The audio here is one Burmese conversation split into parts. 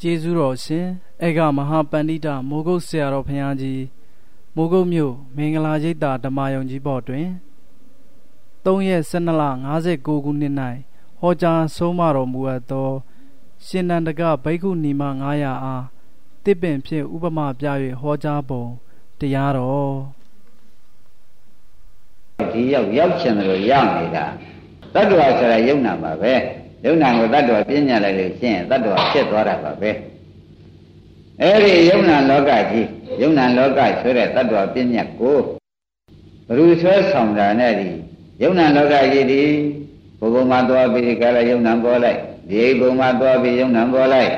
ကျေးဇူးတော်ရှင်အေကမဟာပန္တိတမိုးကုတ်ဆရာတော်ဘုရားကြီးမိုးကုတ်မြို့မင်္ဂလာရိပ်သာဓမ္မယုံကြီးဘော်တွင်3ရက်12လ59ခုနှစ်၌ဟောကြားဆုံးမတော်မူအပ်သော ရှင်နန္ဒကဘိက္ခုနီမ900အားတစ်ပင်ဖြင့်ဥပမာပြ၍ဟောကြားပုံတရားတော်ဒီရောက်ရောက်ချင်တယ်လို့ရောက်နေတာတတ္တဝါဆိုတာယုံနာပါပဲ ယုံနာကိုတတ္တဝါပြညာလိုက်လို့ရှင်းတတ္တဝါဖြစ်သွားတာပါပဲအဲ့ဒီယုံနာလောကကြီးယုံနာလောကဆိုတဲ့တတ္တဝါပြညာကိုဘ누구ဆွဲဆောင်တာနဲ့ဒီယုံနာလောကကြီးဒီဘုဘုံမှာသွားပြီးကာလယုံနာပေါ်လိုက်ဒီဘုံမှာသွားပြီးယုံနာပေါ်လိုက်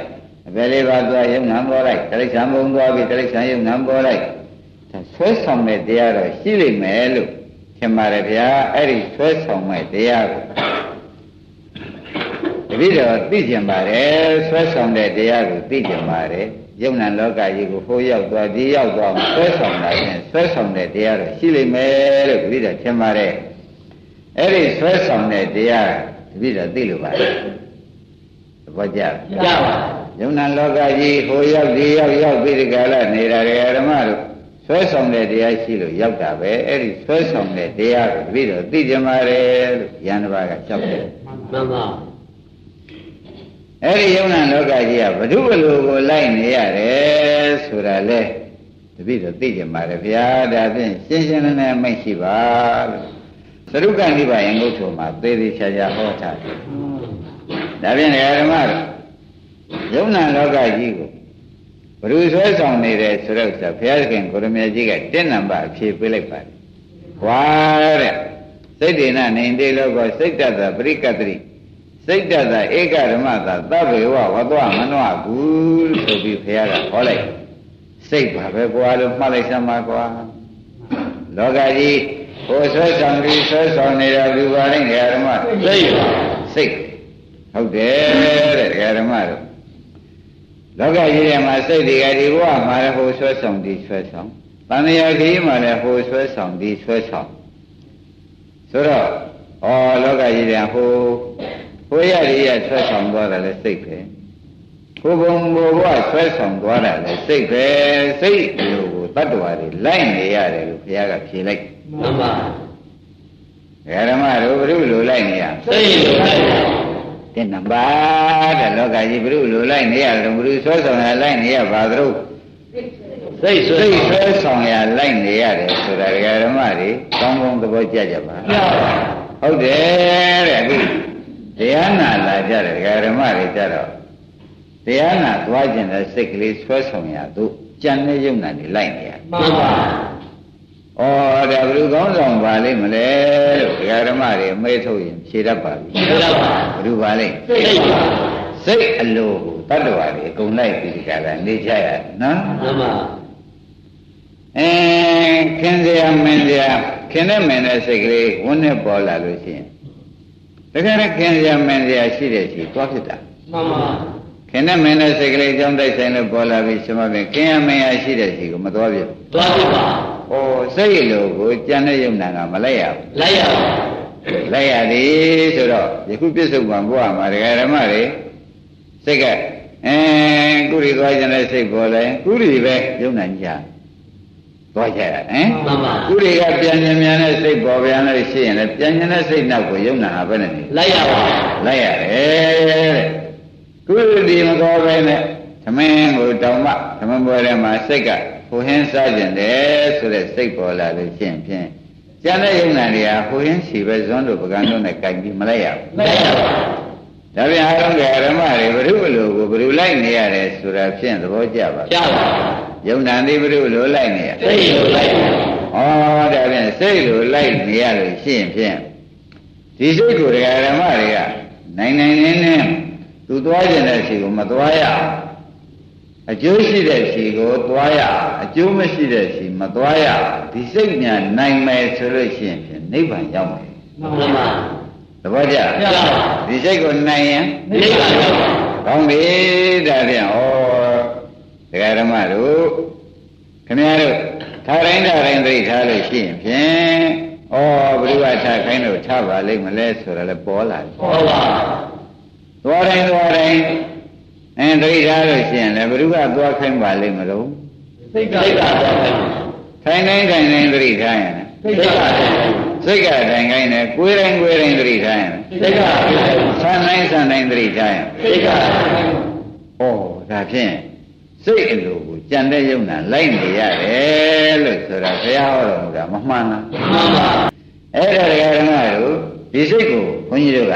အပေလေးပါသွားယုံနာပေါ်လိုက်တိရစ္ဆာန်ဘုံသွားပြီးတိရစ္ဆာန်ယုံနာပေါ်လိုက်ဆွဲဆောင်တဲ့တရားတော့ရှိလိမ့်မယ်လို့ထင်ပါတယ်ဗျာအဲ့ဒီဆွဲဆောင်မဲ့တရားကို တပည့်တော်သိကျင်ပါတယ်ဆွဲဆောင်တဲ့တရားကိုသိကျင်ပါတယ်ယုံနာလောကကြီးကိုဟိုရောက်သွားဒီရောက်သွားဆွဲဆောင်တာဖြင့်ဆွဲဆောင်တဲ့တရားတော့ရှိလိမ့်မယ်လို့တပည့်တော်ထင်ပါတယ်အဲ့ဒီဆွဲဆောင်တဲ့တရားတပည့်တော်သိလို့ပါတယ်သဘောကျကြပါယုံနာလောကကြီးဟိုရောက်ဒီရောက်ရောက်ပြီးဒီကလာနေတာဓမ္မတို့ဆွဲဆောင်တဲ့တရားရှိလို့ရောက်တာပဲအဲ့ဒီဆွဲဆောင်တဲ့တရားကိုတပည့်တော်သိကြမှာလေလို့ယန္တဘာကကြောက်တယ်မှန်ပါ အဲ့ဒီယုံနာလောကကြီးကဘ ᱹ ဘလူကိုလိုက်နေရတယ်ဆိုတာလေတပည့်တော်သိကြမှာလေဗျာဒါဖြင့်ရှင်းရှင်းလင်းလင်းမိတ်ရှိပါလို့သရုပ်ကနိဗ္ဗာန်ငုတ်ထုံမှာသေသေးချာချာဟောထားတယ်ဒါဖြင့်ဓမ္မတို့ယုံနာလောကကြီးကိုဘ누구ဆွဲဆောင်နေတယ်ဆိုတော့ဘုရားခင်ကိုရမေကြီးကတင်းနံပါတ်အဖြေပေးလိုက်ပါတယ်။ဝါတဲ့စိတ်ဒေနနေတေလောကစိတ်တတပရိကတရိ စိတ်တတဧကဓမ္မသာသဗ္ဗေဝဝတောမနောကူဆိုပြီးဘုရားကဟောလိုက်စိတ်ပါပဲကွာလို့မှတ်လိုက်စမ်းပါကွာလောကကြီးဟိုဆွဲဆောင်ပြီးဆွဲဆောင်နေတာဒီပါလိမ့်ဓမ္မစိတ်စိတ်ဟုတ်တယ်တဲ့ဓမ္မတို့လောကကြီးထဲမှာစိတ်တွေကဒီဘဝမှာလည်းဟိုဆွဲဆောင်ဒီဆွဲဆောင်တဏှာကြီးမှာလည်းဟိုဆွဲဆောင်ဒီဆွဲဆောင်ဆိုတော့ဩလောကကြီးထဲဟို ဟိုရရရဆွဲဆောင်သွားတာလည်းစိတ်ပဲဟိုဘုံဘဝဆွဲဆောင်သွားတာလည်းစိတ်ပဲစိတ်လိုကိုတတ္တဝါတွေလိုက်နေရတယ်လို့ဘုရားကဖြေလိုက်မှန်ပါဓမ္မတို့ဘုရုလိုလိုက်နေရစိတ်လိုလိုက်တဲ့နံပါတ်တဲ့လောကကြီးဘုရုလိုလိုက်နေရတယ်ဘုရုဆွဲဆောင်ရလိုက်နေရပါသလိုစိတ်စိတ်ဆွဲဆောင်ရလိုက်နေရတယ်ဆိုတာဒကာဓမ္မတွေကောင်းကောင်းသဘောကျကြပါဟုတ်တယ်တဲ့အခု တရားနာလာကြတယ်ဒကာဓမ္မတွေကြတော့တရားနာသွားခြင်းတဲ့စိတ်ကလေးဆွဲဆောင်ရသူကြံတဲ့ယုံနာနေလိုက်နေရမှန်ပါဩဒါဘယ်လိုကောင်းဆောင်ပါလိမ့်မလဲလို့ဒကာဓမ္မတွေမေးထုတ်ရင်ဖြေတတ်ပါပြီဖြေတတ်ပါဘယ်လိုပါလိမ့်စိတ်ပါစိတ်အလိုကိုတတ္တဝါတွေအကုန်လိုက်ပြီးဒီကလာနေကြရနော်မှန်ပါအဲခင်စရာမင်းစရာခင်နဲ့မင်းတဲ့စိတ်ကလေးဝန်းနဲ့ပေါ်လာလို့ရှိရင် တကယ်လည်းခင်စရာမင်းစရာရှိတဲ့ရှိသွားဖြစ်တာမှန်ပါခင်နဲ့မင်းတဲ့စိတ်ကလေးကြောင်းတိုက်ဆိုင်လို့ပေါ်လာပြီးရှင်မပင်ခင်ရမင်းရရှိတဲ့ရှိကိုမသွားပြသွားပြပါဟောစိတ်လိုကိုကြံတဲ့ယုံနာကမလိုက်ရဘူးလိုက်ရပါလိုက်ရသည်ဆိုတော့ယခုပြစ္ဆုတ်ပံဘုရားမှာဒကာဓမ္မတွေစိတ်ကအဲကုရီသွားကြတဲ့စိတ်ပေါ်လဲကုရီပဲယုံနာကြ သွားကြရဟမ်မှန်ပါကုရီကပြန်ဉာဏ်မြန်တဲ့စိတ်ပေါ်ပြန်လို့ရှိရင်လည်းပြန်ဉာဏ်တဲ့စိတ်နောက်ကိုယုံနာဟာဘယ်နဲ့လိုက်ရပါလိုက်ရတယ်တဲ့ကုရီမတော်ပဲနဲ့သမင်းကိုတောင်မှသမင်းပွဲထဲမှာစိတ်ကဟိုဟင်းစားကျင်တယ်ဆိုတဲ့စိတ်ပေါ်လာလို့ရှိရင်ဖြင့်ကျန်တဲ့ယုံနာတွေကဟိုဟင်းစီပဲဇွန်းတို့ပကံတို့နဲ့ကြိုက်ပြီးမလိုက်ရဘူးမလိုက်ရပါဘူး ဒါပြန်အားလုံးကဓမ္မတွေဘုရုလိုကိုဘုရုလိုက်နေရတယ်ဆိုတာဖြင့်သဘောကျပါကျပါယုံနာတိဘုရုလိုလိုက်နေရစိတ်လိုလိုက်ဩဒါပြန်စိတ်လိုလိုက်နေရလို့ရှိရင်ဖြင့်ဒီစိတ်ကိုဓမ္မတွေကနိုင်နိုင်နေနေသူသွားကျင်တဲ့စီကိုမသွားရအောင်အကျိုးရှိတဲ့ခြေကိုသွားရအကျိုးမရှိတဲ့ခြေမသွားရဒီစိတ်ညာနိုင်မယ်ဆိုလို့ရှိရင်ဖြင့်နိဗ္ဗာန်ရောက်မယ်မှန်ပါ သဘောကျဒီစိတ်ကိုနိုင်ရင်နိဗ္ဗာန်ရောက်ပါကောင်းပြီဒါပြန်ဩဒကာဓမ္မတို့ခင်ဗျားတို့ထားတိုင်းထားတိုင်းသိထားလို့ရှိရင်ဖြင့်ဩဘုရားထားခိုင်းလို့ထားပါလိမ့်မလဲဆိုတော့လည်းပေါ်လာတယ်ပေါ်ပါသွားတိုင်းသွားတိုင်းအင်းတတိထားလို့ရှိရင်လည်းဘ누구ကသွားခိုင်းပါလိမ့်မလို့စိတ်ကစိတ်ကတော့ခိုင်းပါထိုင်တိုင်းထိုင်တိုင်းတတိထားရင်စိတ်ကခိုင်းပါ စိတ်ကတိုင်ခိုင်းတယ်ကိုယ်တိုင်းကိုယ်တိုင်းတတိထားရင်စိတ်ကခိုင်းပါဆန်းတိုင်းဆန်းတိုင်းတတိထားရင်စိတ်ကခိုင်းပါဩဒါဖြင့်စိတ်အလိုကိုကြံတဲ့ယုံနာလိုက်နေရတယ်လို့ဆိုတာဘုရားဟောတော်မူတာမမှန်လားမှန်ပါအဲ့ဒါဒကာဓမ္မတို့ဒီစိတ်ကိုဘုန်းကြီးတို့က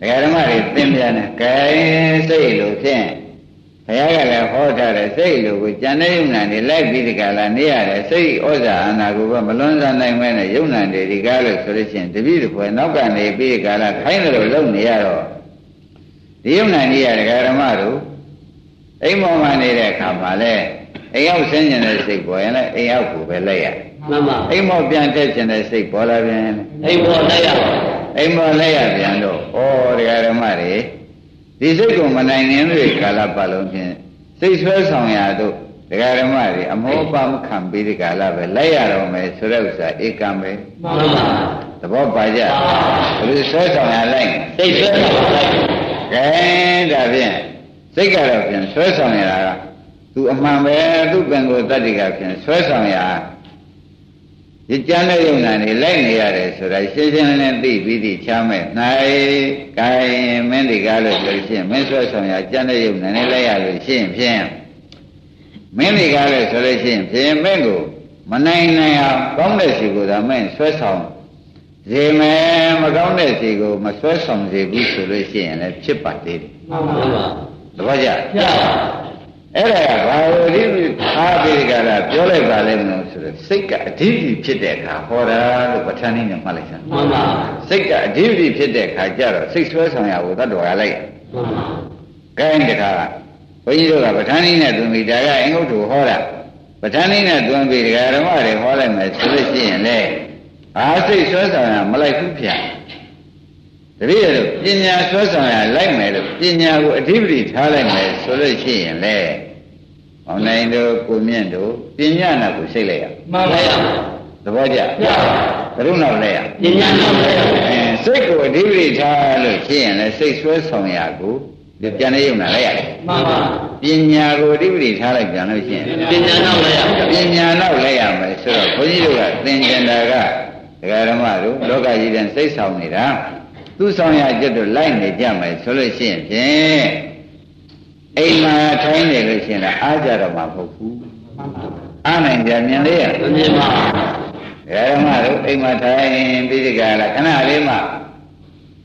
ဒကာဓမ္မတွေသင်ပြန်တယ်ကဲစိတ်လို့ဖြင့် ဘုရားကလည်းဟောထားတယ်စိတ်လို့ကိုကြံတဲ့ယုံနာတွေလိုက်ပြီးဒီကလာနေရတယ်စိတ်ဩဇာအာနာကိုပဲမလွန်ဆန်နိုင်မဲနဲ့ယုံနာတွေဒီကားလို့ဆိုလို့ရှိရင်တပည့်တစ်ခွဲနောက်ကနေပြီးဒီကလာခိုင်းတယ်လို့လုပ်နေရတော့ဒီယုံနာကြီးရဒကာဓမ္မတို့အိမ်ပေါ်မှာနေတဲ့အခါမှာလဲအိမ်ရောက်ဆင်းကျင်တဲ့စိတ်ပေါ်ရင်လည်းအိမ်ရောက်ကိုပဲလိုက်ရတယ်မှန်ပါအိမ်မောပြန်တက်ခြင်းတဲ့စိတ်ပေါ်လာပြန်အိမ်ပေါ်လိုက်ရပါအိမ်မောလိုက်ရပြန်တော့ဩတရားဓမ္မတွေ ဒီစိတ်ကိုမနိုင်ငင်းတွေကာလပတ်လုံးဖြင့်စိတ်ဆွဲဆောင်ရတို့တရားဓမ္မတွေအမောပမခံပြီးဒီကာလပဲလိုက်ရတော့မယ်ဆိုတဲ့ဥစ္စာဧကံပဲမှန်ပါသဘောပါကြဘယ်လိုဆွဲဆောင်ရလိုက်စိတ်ဆွဲတော့လိုက်ကဲဒါဖြင့်စိတ်ကတော့ဖြင့်ဆွဲဆောင်ရတာကသူအမှန်ပဲသူ့ပင်ကိုယ်တတ္တိကဖြင့်ဆွဲဆောင်ရ ဒီကြမ်းတဲ့ယုံနာနေလိုက်နေရတယ်ဆိုတာရှင်းရှင်းလင်းလင်းသိပြီးသိချမ်းမဲ့နိုင်ကိုင်းမင်းဒီကားလို့ဆိုလို့ရှိရင်မင်းဆွဲဆောင်ရကြမ်းတဲ့ယုံနာနေလိုက်ရလို့ရှိရင်ဖြင့်မင်းဒီကားလို့ဆိုလို့ရှိရင်ဖြင့်မင်းကိုမနိုင်နိုင်အောင်ကောင်းတဲ့စီကိုသာမင်းဆွဲဆောင်စေမယ်မကောင်းတဲ့စီကိုမဆွဲဆောင်စေဘူးဆိုလို့ရှိရင်လည်းဖြစ်ပါသေးတယ်မှန်ပါတပည့်ကြရပါအဲ့ဒါကဘာလို့ဒီအားပြီးကြတာပြောလိုက်ပါလိမ့်မလို့ ဆိုတော့စိတ်ကအဓိပ္ပာယ်ဖြစ်တဲ့အခါဟောတာလို့ပဋ္ဌာန်းနည်းနဲ့မှတ်လိုက်စမ်းမှန်ပါစိတ်ကအဓိပ္ပာယ်ဖြစ်တဲ့အခါကျတော့စိတ်ဆွဲဆောင်ရဖို့တတ်တော်ရလိုက်မှန်ပါကိုင်းတခါဘုန်းကြီးတို့ကပဋ္ဌာန်းနည်းနဲ့သွန်ပြီးဒါကအင်္ဂုတ္တဟောတာပဋ္ဌာန်းနည်းနဲ့သွန်ပြီးဒကာဓမ္မတွေဟောလိုက်မယ်ဆိုလို့ရှိရင်လေအားစိတ်ဆွဲဆောင်ရမလိုက်ဘူးဗျာတပည့်တို့ပညာဆွဲဆောင်ရလိုက်မယ်လို့ပညာကိုအဓိပ္ပာယ်ထားလိုက်မယ်ဆိုလို့ရှိရင်လေ။ ဘောင်းနိုင်တို့ကိုမြင့်တို့ပညာနာကိုစိတ်လိုက်ရမှန်ပါရသဘောကျရပါကရုဏာလိုက်ရပညာတော့လိုက်ရအဲစိတ်ကိုအဓိပ္ပာယ်ထားလို့ရှိရင်လည်းစိတ်ဆွဲဆောင်ရကိုဒီပြန်နေရုံနာလိုက်ရတယ်မှန်ပါပညာကိုအဓိပ္ပာယ်ထားလိုက်ပြန်လို့ရှိရင်ပညာတော့လိုက်ရပညာနောက်လိုက်ရမယ်ဆိုတော့ဘုန်းကြီးတို့ကသင်္ကြန်တာကဒကာဓမ္မတို့လောကကြီးတဲ့စိတ်ဆောင်နေတာသူဆောင်ရကြတို့လိုက်နေကြမယ်ဆိုလို့ရှိရင်ဖြင့် အိမ်မှာထိုင်းနေလို့ရှိရင်လည်းအားကြတော့မှာမဟုတ်ဘူးအားနိုင်ကြမြင်လေးရမမြင်ပါဒကာဓမ္မတို့အိမ်မှာထိုင်ပြီးဒီကလာခဏလေးမှ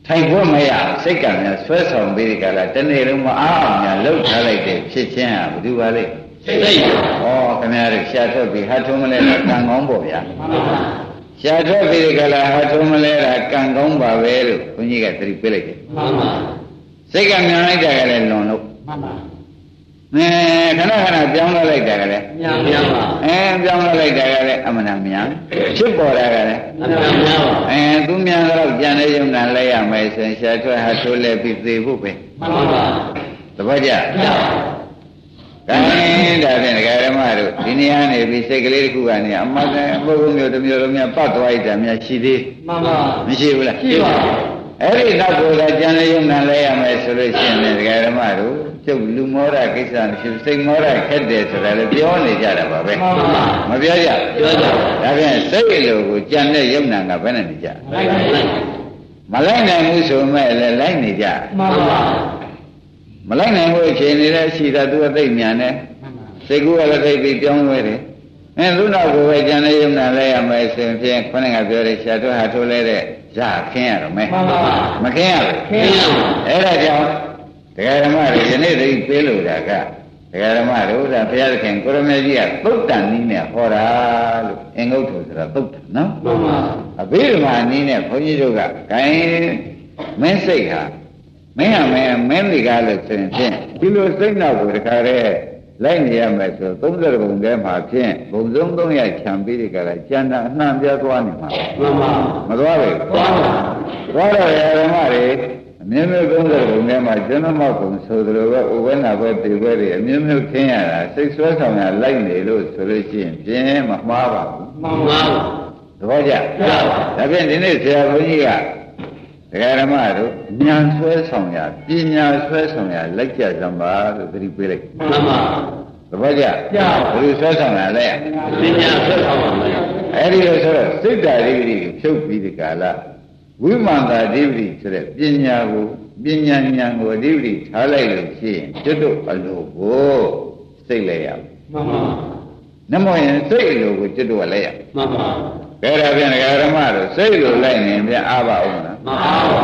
ထိုင်ဖို့မရစိတ်ကများဆွဲဆောင်ပြီးဒီကလာတနေ့လုံးမအားအောင်များလှုပ်ထားလိုက်တဲ့ဖြစ်ချင်းဟာဘယ်သူပါလဲစိတ်စိတ်ဩခင်ဗျားတို့ရှာထွက်ပြီးဟာထုံးမလဲတာကံကောင်းပေါ့ဗျာမှန်ပါရှာထွက်ပြီးဒီကလာဟာထုံးမလဲတာကံကောင်းပါပဲလို့ဘုန်းကြီးကသတိပေးလိုက်တယ်မှန်ပါစိတ်ကမြန်လိုက်တာကလည်းလွန်လို့ မှန်ပါအဲခဏခဏပြောင်းလဲလိုက်တာကလည်းညာညာပါအဲပြောင်းလဲလိုက်တာကလည်းအမှန်တမြန်ဖြစ်ပေါ်တာကလည်းအမှန်များပါအဲသူမြန်တော့ကြံတဲ့ယုံနာလဲရမယ်ဆိုရင်ရှာထွက်ဟာထိုးလဲပြီးသေဖို့ပဲမှန်ပါတပည့်ကြရပါကဲဒါဖြင့်ဒကာဓမ္မတို့ဒီနေရာနေပြီးစိတ်ကလေးတစ်ခုကနေအမှန်တန်ပုဂ္ဂိုလ်မျိုးတစ်မျိုးလုံးများပတ်သွားရတာများရှိသေးမှန်ပါမရှိဘူးလားရှိပါအဲ့ဒီနောက်ကိုသာကြံတဲ့ယုံနာလဲရမယ်ဆိုလို့ရှိရင်လည်းဒကာဓမ္မတို့ ကျုပ်လူမောရကိစ္စမရှိဘူးစိတ်မောရခက်တယ်ဆိုတာလည်းပြောနေကြတာပါပဲမှန်ပါမပြောကြပြောကြဒါဖြင့်စိတ်လိုကိုကြံတဲ့ယုံနာကဘယ်နဲ့နေကြလိုက်လိုက်မလိုက်နိုင်ဘူးဆိုမဲ့လည်းလိုက်နေကြမှန်ပါမလိုက်နိုင်ဘူးအခြေအနေလည်းရှိတာသူကသိမြန်တယ်စိတ်ကူကလည်းသိပြီးပြောင်းလဲတယ်အဲသူနောက်ကိုပဲကြံတဲ့ယုံနာလဲရမယ်ဆိုရင်ဖြင့်ခொနဲ့ကပြောတဲ့ရှာတော့ဟာထိုးလဲတဲ့ရခင်းရတော့မယ်မှန်ပါမခင်းရဘူးခင်းရပါအဲ့ဒါကြောင့် တရားဓမ္မတွေယနေ့သိပေးလို့တာကတရားဓမ္မတို့ဒါဘုရားသခင်ကိုရမေကြီးကသုတ်တန်နည်းနဲ့ဟောတာလို့အင်္ဂုတ္တဆိုတာသုတ်တန်နော်မှန်ပါအဘိဓမ္မာနည်းနဲ့ဘုန်းကြီးတို့ကဂိုင်းမင်းစိတ်ဟာမင်းဟာမင်းမင်းဒီကားလို့ဆိုရင်ဖြင့်ဒီလိုစိတ်နောက်ကိုတခါတည်းလိုက်နေရမယ်ဆို30ဘုံထဲမှာဖြင့်ဘုံဆုံး300ခြံပြီးဒီကလာကျန်တာအနှံ့ပြသွားနေမှာမှန်ပါမသွားဘူးသွားပါသွားတော့ရဓမ္မတွေ အမျိုးမျိုး30ဘုံထဲမှာကျွန်တော်မောက်ဘုံဆိုသလိုပဲဥပ္ပနာပဲတေပဲတွေအမျိုးမျိုးခင်းရတာစိတ်ဆွဲဆောင်ရလိုက်နေလို့ဆိုလို့ရှိရင်ပြင်းမမှားပါဘူးမှန်ပါသဘောကျရပါဒါဖြင့်ဒီနေ့ဆရာဘုန်းကြီးကဒတရားဓမ္မတို့ဉာဏ်ဆွဲဆောင်ရပညာဆွဲဆောင်ရလက်ကြစံပါလို့သတိပေးလိုက်မှန်ပါသဘောကျဘယ်လိုဆွဲဆောင်ရလဲပညာဆက်ဆောင်ပါမယ်အဲ့ဒီလိုဆိုတော့စိတ်ဓာတ်ဓိပတိကိုဖြုတ်ပြီးဒီကာလ ဝိမာန်တာဓိပတိဆိုတဲ့ပညာကိုပညာဉာဏ်ကိုဓိပတိထားလိုက်လို့ရှိရင်ကျွတ်တို့အလိုကိုစိတ်လဲရမယ်မှန်ပါနမောရင်စိတ်အလိုကိုကျွတ်တို့ကလဲရမှန်ပါကဲဒါဖြင့်ဓမ္မတို့စိတ်လိုလိုက်နေပြန်အားပါအောင်လားမှန်ပါ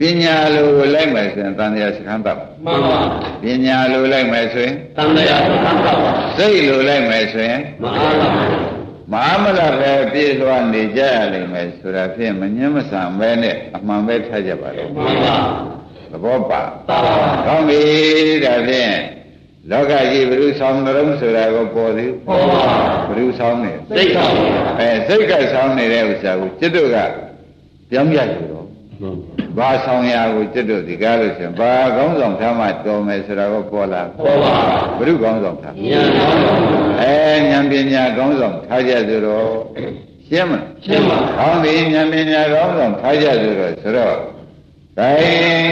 ပညာလိုကိုလိုက်မယ်ဆိုရင်တန်တရားစခန်းတပ်မှန်ပါပညာလိုလိုက်မယ်ဆိုရင်တန်တရားသံဃာပါစိတ်လိုလိုက်မယ်ဆိုရင်မအားလား မဟာမလပဲပြည့်လွှားနေကြရလိမ့်မယ်ဆိုတာဖြင့်မငြင်းမဆန်ပဲနဲ့အမှန်ပဲထားကြပါလို့မှန်ပါသဘောပါသာပါကောင်းပြီဒါဖြင့်လောကကြီးဘုရုဆောင်ကြုံဆိုတာကိုပေါ်သည်ဟုတ်ပါဘုရုဆောင်နေစိတ်ဆောင်အဲစိတ်ကဆောင်နေတဲ့ဥစ္စာကိုจิตတို့ကပြောင်းပြယူတော့ ဘာဆောင်ရာကိုจิตတို့ဒီကားလို့ဆိုရင်ဘာကောင်းဆောင်ထားမှတော်မယ်ဆိုတာကိုပေါ်လာပေါ်ပါဘုရုကောင်းဆောင်ထားဉာဏ်ကောင်းပါအဲဉာဏ်ပညာကောင်းဆောင်ထားကြဆိုတော့ရှင်းမလားရှင်းပါကောင်းပြီဉာဏ်ပညာကောင်းဆောင်ထားကြဆိုတော့ဆိုတော့ဒါရင်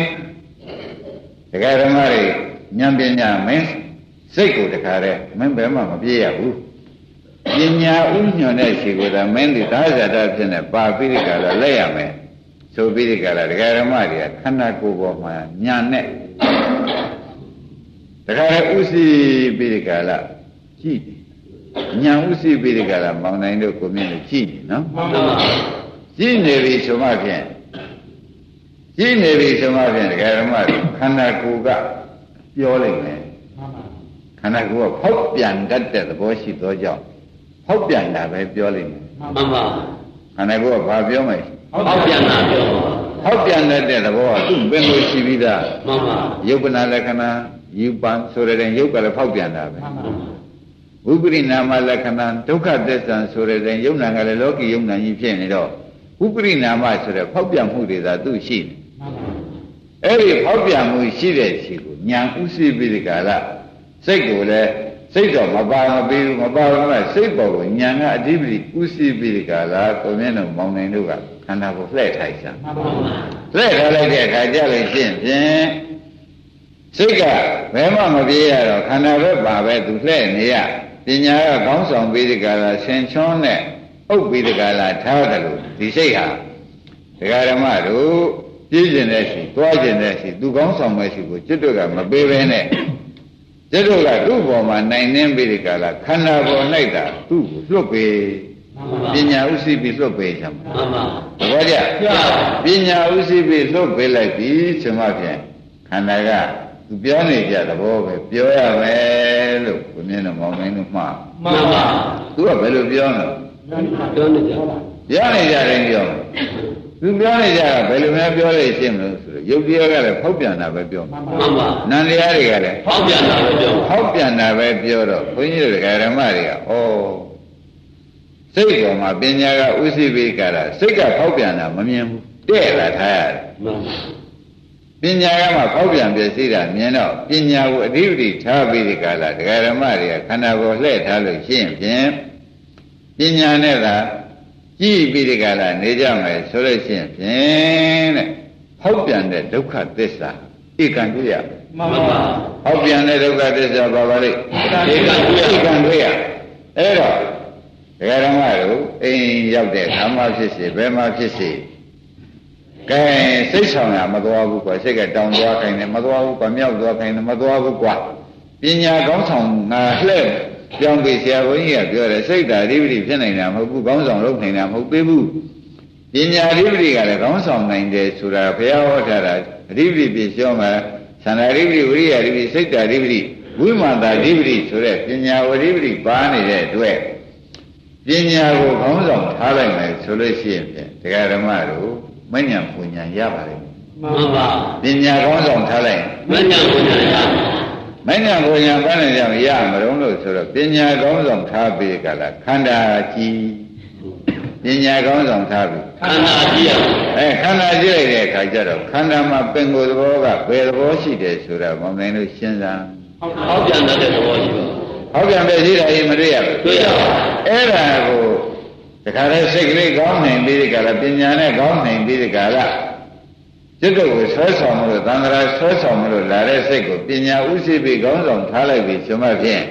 တရားဓမ္မတွေဉာဏ်ပညာမင်းစိတ်ကိုတခါတည်းမင်းဘယ်မှမပြေးရဘူးပညာဥညွန်တဲ့ရှိကိုသာမင်းဒီသာဇာတဖြစ်နေပါပိရိကလာလက်ရမယ် ဆိုပိရိကလာတရားဓမ္မတွေကခန္ဓာကိုယ်ပေါ်မှာညာနဲ့တခါတည်းဥစီပိရိကလာကြည့်ညာဥစီပိရိကလာမောင်နိုင်တို့ကိုမြင်လို့ကြည့်နေနော်မှန်ပါကြည့်နေပြီဆိုမှဖြင့်ကြည့်နေပြီဆိုမှဖြင့်ဒကာဓမ္မတွေခန္ဓာကိုယ်ကပြောလိုက်မယ်ခန္ဓာကိုယ်ကဖောက်ပြန်တတ်တဲ့သဘောရှိသောကြောင့်ဖောက်ပြန်တာပဲပြောလိုက်မယ်မှန်ပါခန္ဓာကိုယ်ကဘာပြောမယ် ဟောက်ပြန်တာပြောပါဖောက်ပြန်တတ်တဲ့သဘောကသူ့ပင်ကိုရှိပြီးသားမှန်ပါယုတ်ပနာလက္ခဏာယူပန်ဆိုတဲ့ယုတ်ကလည်းဖောက်ပြန်တာပဲဝိပရိနာမလက္ခဏာဒုက္ခသစ္စာဆိုတဲ့ယုံနာကလည်းလောကီယုံနာကြီးဖြစ်နေတော့ဝိပရိနာမဆိုတဲ့ဖောက်ပြန်မှုတွေသာသူ့ရှိနေအဲ့ဒီဖောက်ပြန်မှုရှိတဲ့ရှိကိုညာဥသိပိဒကာလစိတ်ကိုလည်း စိတ်တော့မပါမပြီးဘူးမပါဘူးကစိတ်ပေါ်ကိုညာကအဓိပတိဥသိပိဒကာလကိုမြင်တော့မောင်နိုင်တို့ကခန္ဓာကိုလှည့်ထိုက်စမ်းလှည့်ထားလိုက်တဲ့အခါကျလို့ရှိရင်ဖြင့်စိတ်ကဘယ်မှမပြေးရတော့ခန္ဓာပဲပါပဲသူလှည့်နေရပညာကကောင်းဆောင်ပိဒကာလဆင်ချွန်းနဲ့ဥပ္ပိဒကာလထားတယ်လို့ဒီစိတ်ဟာဒကာဓမ္မတို့ပြည့်ကျင်တဲ့ရှိသွားကျင်တဲ့ရှိသူကောင်းဆောင်မဲ့ရှိကိုจิตတို့ကမပေးဘဲနဲ့ จิตတို့ကသူ့ဘောမှာနိုင်နှင်းပိဒကာလခန္ဓာပေါ်၌တာသူ့ကိုလွတ်ပေးပညာဥသိပြီးလွတ်ပေးချင်မှာမှန်ပါသဘောကျပြပါပညာဥသိပြီလွတ်ပေးလိုက်ပြီဆိုမှဖြင့်ခန္ဓာကသူပြောနေကြသဘောပဲပြောရမယ်လို့ကိုမြင်တော့မောင်မင်းတို့မှားမှန်ပါသူကဘယ်လိုပြောလဲပြောနေကြပြောနေကြတယ်ပြောမယ်သူပြောနေကြတာဘယ်လိုများပြောလို့ရှင်းမလို့ ဆိုတော့ယုတ်တရားကလည်းဖောက်ပြန်တာပဲပြောမှာမှန်ပါနန္တရားတွေကလည်းဟောက်ပြန်တာပဲပြောဖောက်ပြန်တာပဲပြောတော့ဘုန်းကြီးတို့ဓမ္မတွေကဩစိတ်ပေါ်မှာပညာကဥသိပိကတာစိတ်ကဖောက်ပြန်တာမမြင်ဘူးတဲ့လာထားရတယ်မှန်ပါပညာကမှဖောက်ပြန်ပြည့်စည်တာမြင်တော့ပညာကိုအဓိပတိထားပြီးဒီကလာဒကာဓမ္မတွေကခန္ဓာကိုယ်လှည့်ထားလို့ရှိရင်ဖြင့်ပညာနဲ့သာကြည့်ပြီးဒီကလာနေကြမယ်ဆိုလို့ရှိရင်ဖြင့်တဲ့ ဖောက်ပြန်တဲ့ဒုက္ခသစ္စာဧကံတွေ့ရမှန်ပါဖောက်ပြန်တဲ့ဒုက္ခသစ္စာဘာပါလိမ့်ဧကံတွေ့ရဧကံတွေ့ရအဲ့တော့ဒကာဓမ္မတို့အိမ်ရောက်တဲ့ခါမှဖြစ်စေဘယ်မှဖြစ်စေကဲစိတ်ဆောင်ရမသွားဘူးကွာစိတ်ကတောင်သွားခိုင်းတယ်မသွားဘူးကွာမြောက်သွားခိုင်းတယ်မသွားဘူးကွာပညာကောင်းဆောင်ငါလှဲ့ပြောင်းပြီးဆရာဘုန်းကြီးကပြောတယ်စိတ်ဓာတ်အဓိပတိဖြစ်နိုင်တာမဟုတ်ဘူးကောင်းဆောင်လုပ်နိုင်တာမဟုတ်သေးဘူး ပညာအဓိပတိကလည်းကောင်းဆောင်နိုင်တယ်ဆိုတာဘုရားဟောထားတာအဓိပတိပြပြောမှာသန္တာအဓိပတိဝိရိယအဓိပတိစိတ်ဓာတ်အဓိပတိဝိမာန်တာအဓိပတိဆိုတဲ့ပညာဝအဓိပတိပါနေတဲ့အတွက်ပညာကိုကောင်းဆောင်ထားလိုက်မယ်ဆိုလို့ရှိရင်ဖြင့်တရားဓမ္မတို့မဉ္ဇဉ်ပူညာရပါလိမ့်မယ်မှန်ပါပညာကောင်းဆောင်ထားလိုက်မဉ္ဇဉ်ကိုညာရမဉ္ဇဉ်ပူညာပန်းနေကြမရမလို့လို့ဆိုတော့ပညာကောင်းဆောင်ထားပြီးကြလားခန္ဓာကြီး ပညာကောင်းဆောင်ထားပြီးခန္ဓာကြီးရအဲခန္ဓာကြည့်လိုက်တဲ့အခါကျတော့ခန္ဓာမှာပင်ကိုယ်သဘောကဘယ်သဘောရှိတယ်ဆိုတာမနိုင်လို့ရှင်းစားဟောက်ပြန်တဲ့သဘောရှိပါဟောက်ပြန်ပဲရှိတာကြီးမတွေ့ရဘူးတွေ့ရပါအဲ့ဒါကိုတခါတည်းစိတ်ကလေးကောင်းနိုင်ပြီးဒီကလာပညာနဲ့ကောင်းနိုင်ပြီးဒီကလာจิตတို့ကိုဆွဲဆောင်မလို့သံဃာဆွဲဆောင်မလို့လာတဲ့စိတ်ကိုပညာဥသိပြီးကောင်းဆောင်ထားလိုက်ပြီးကျွန်မဖြင့်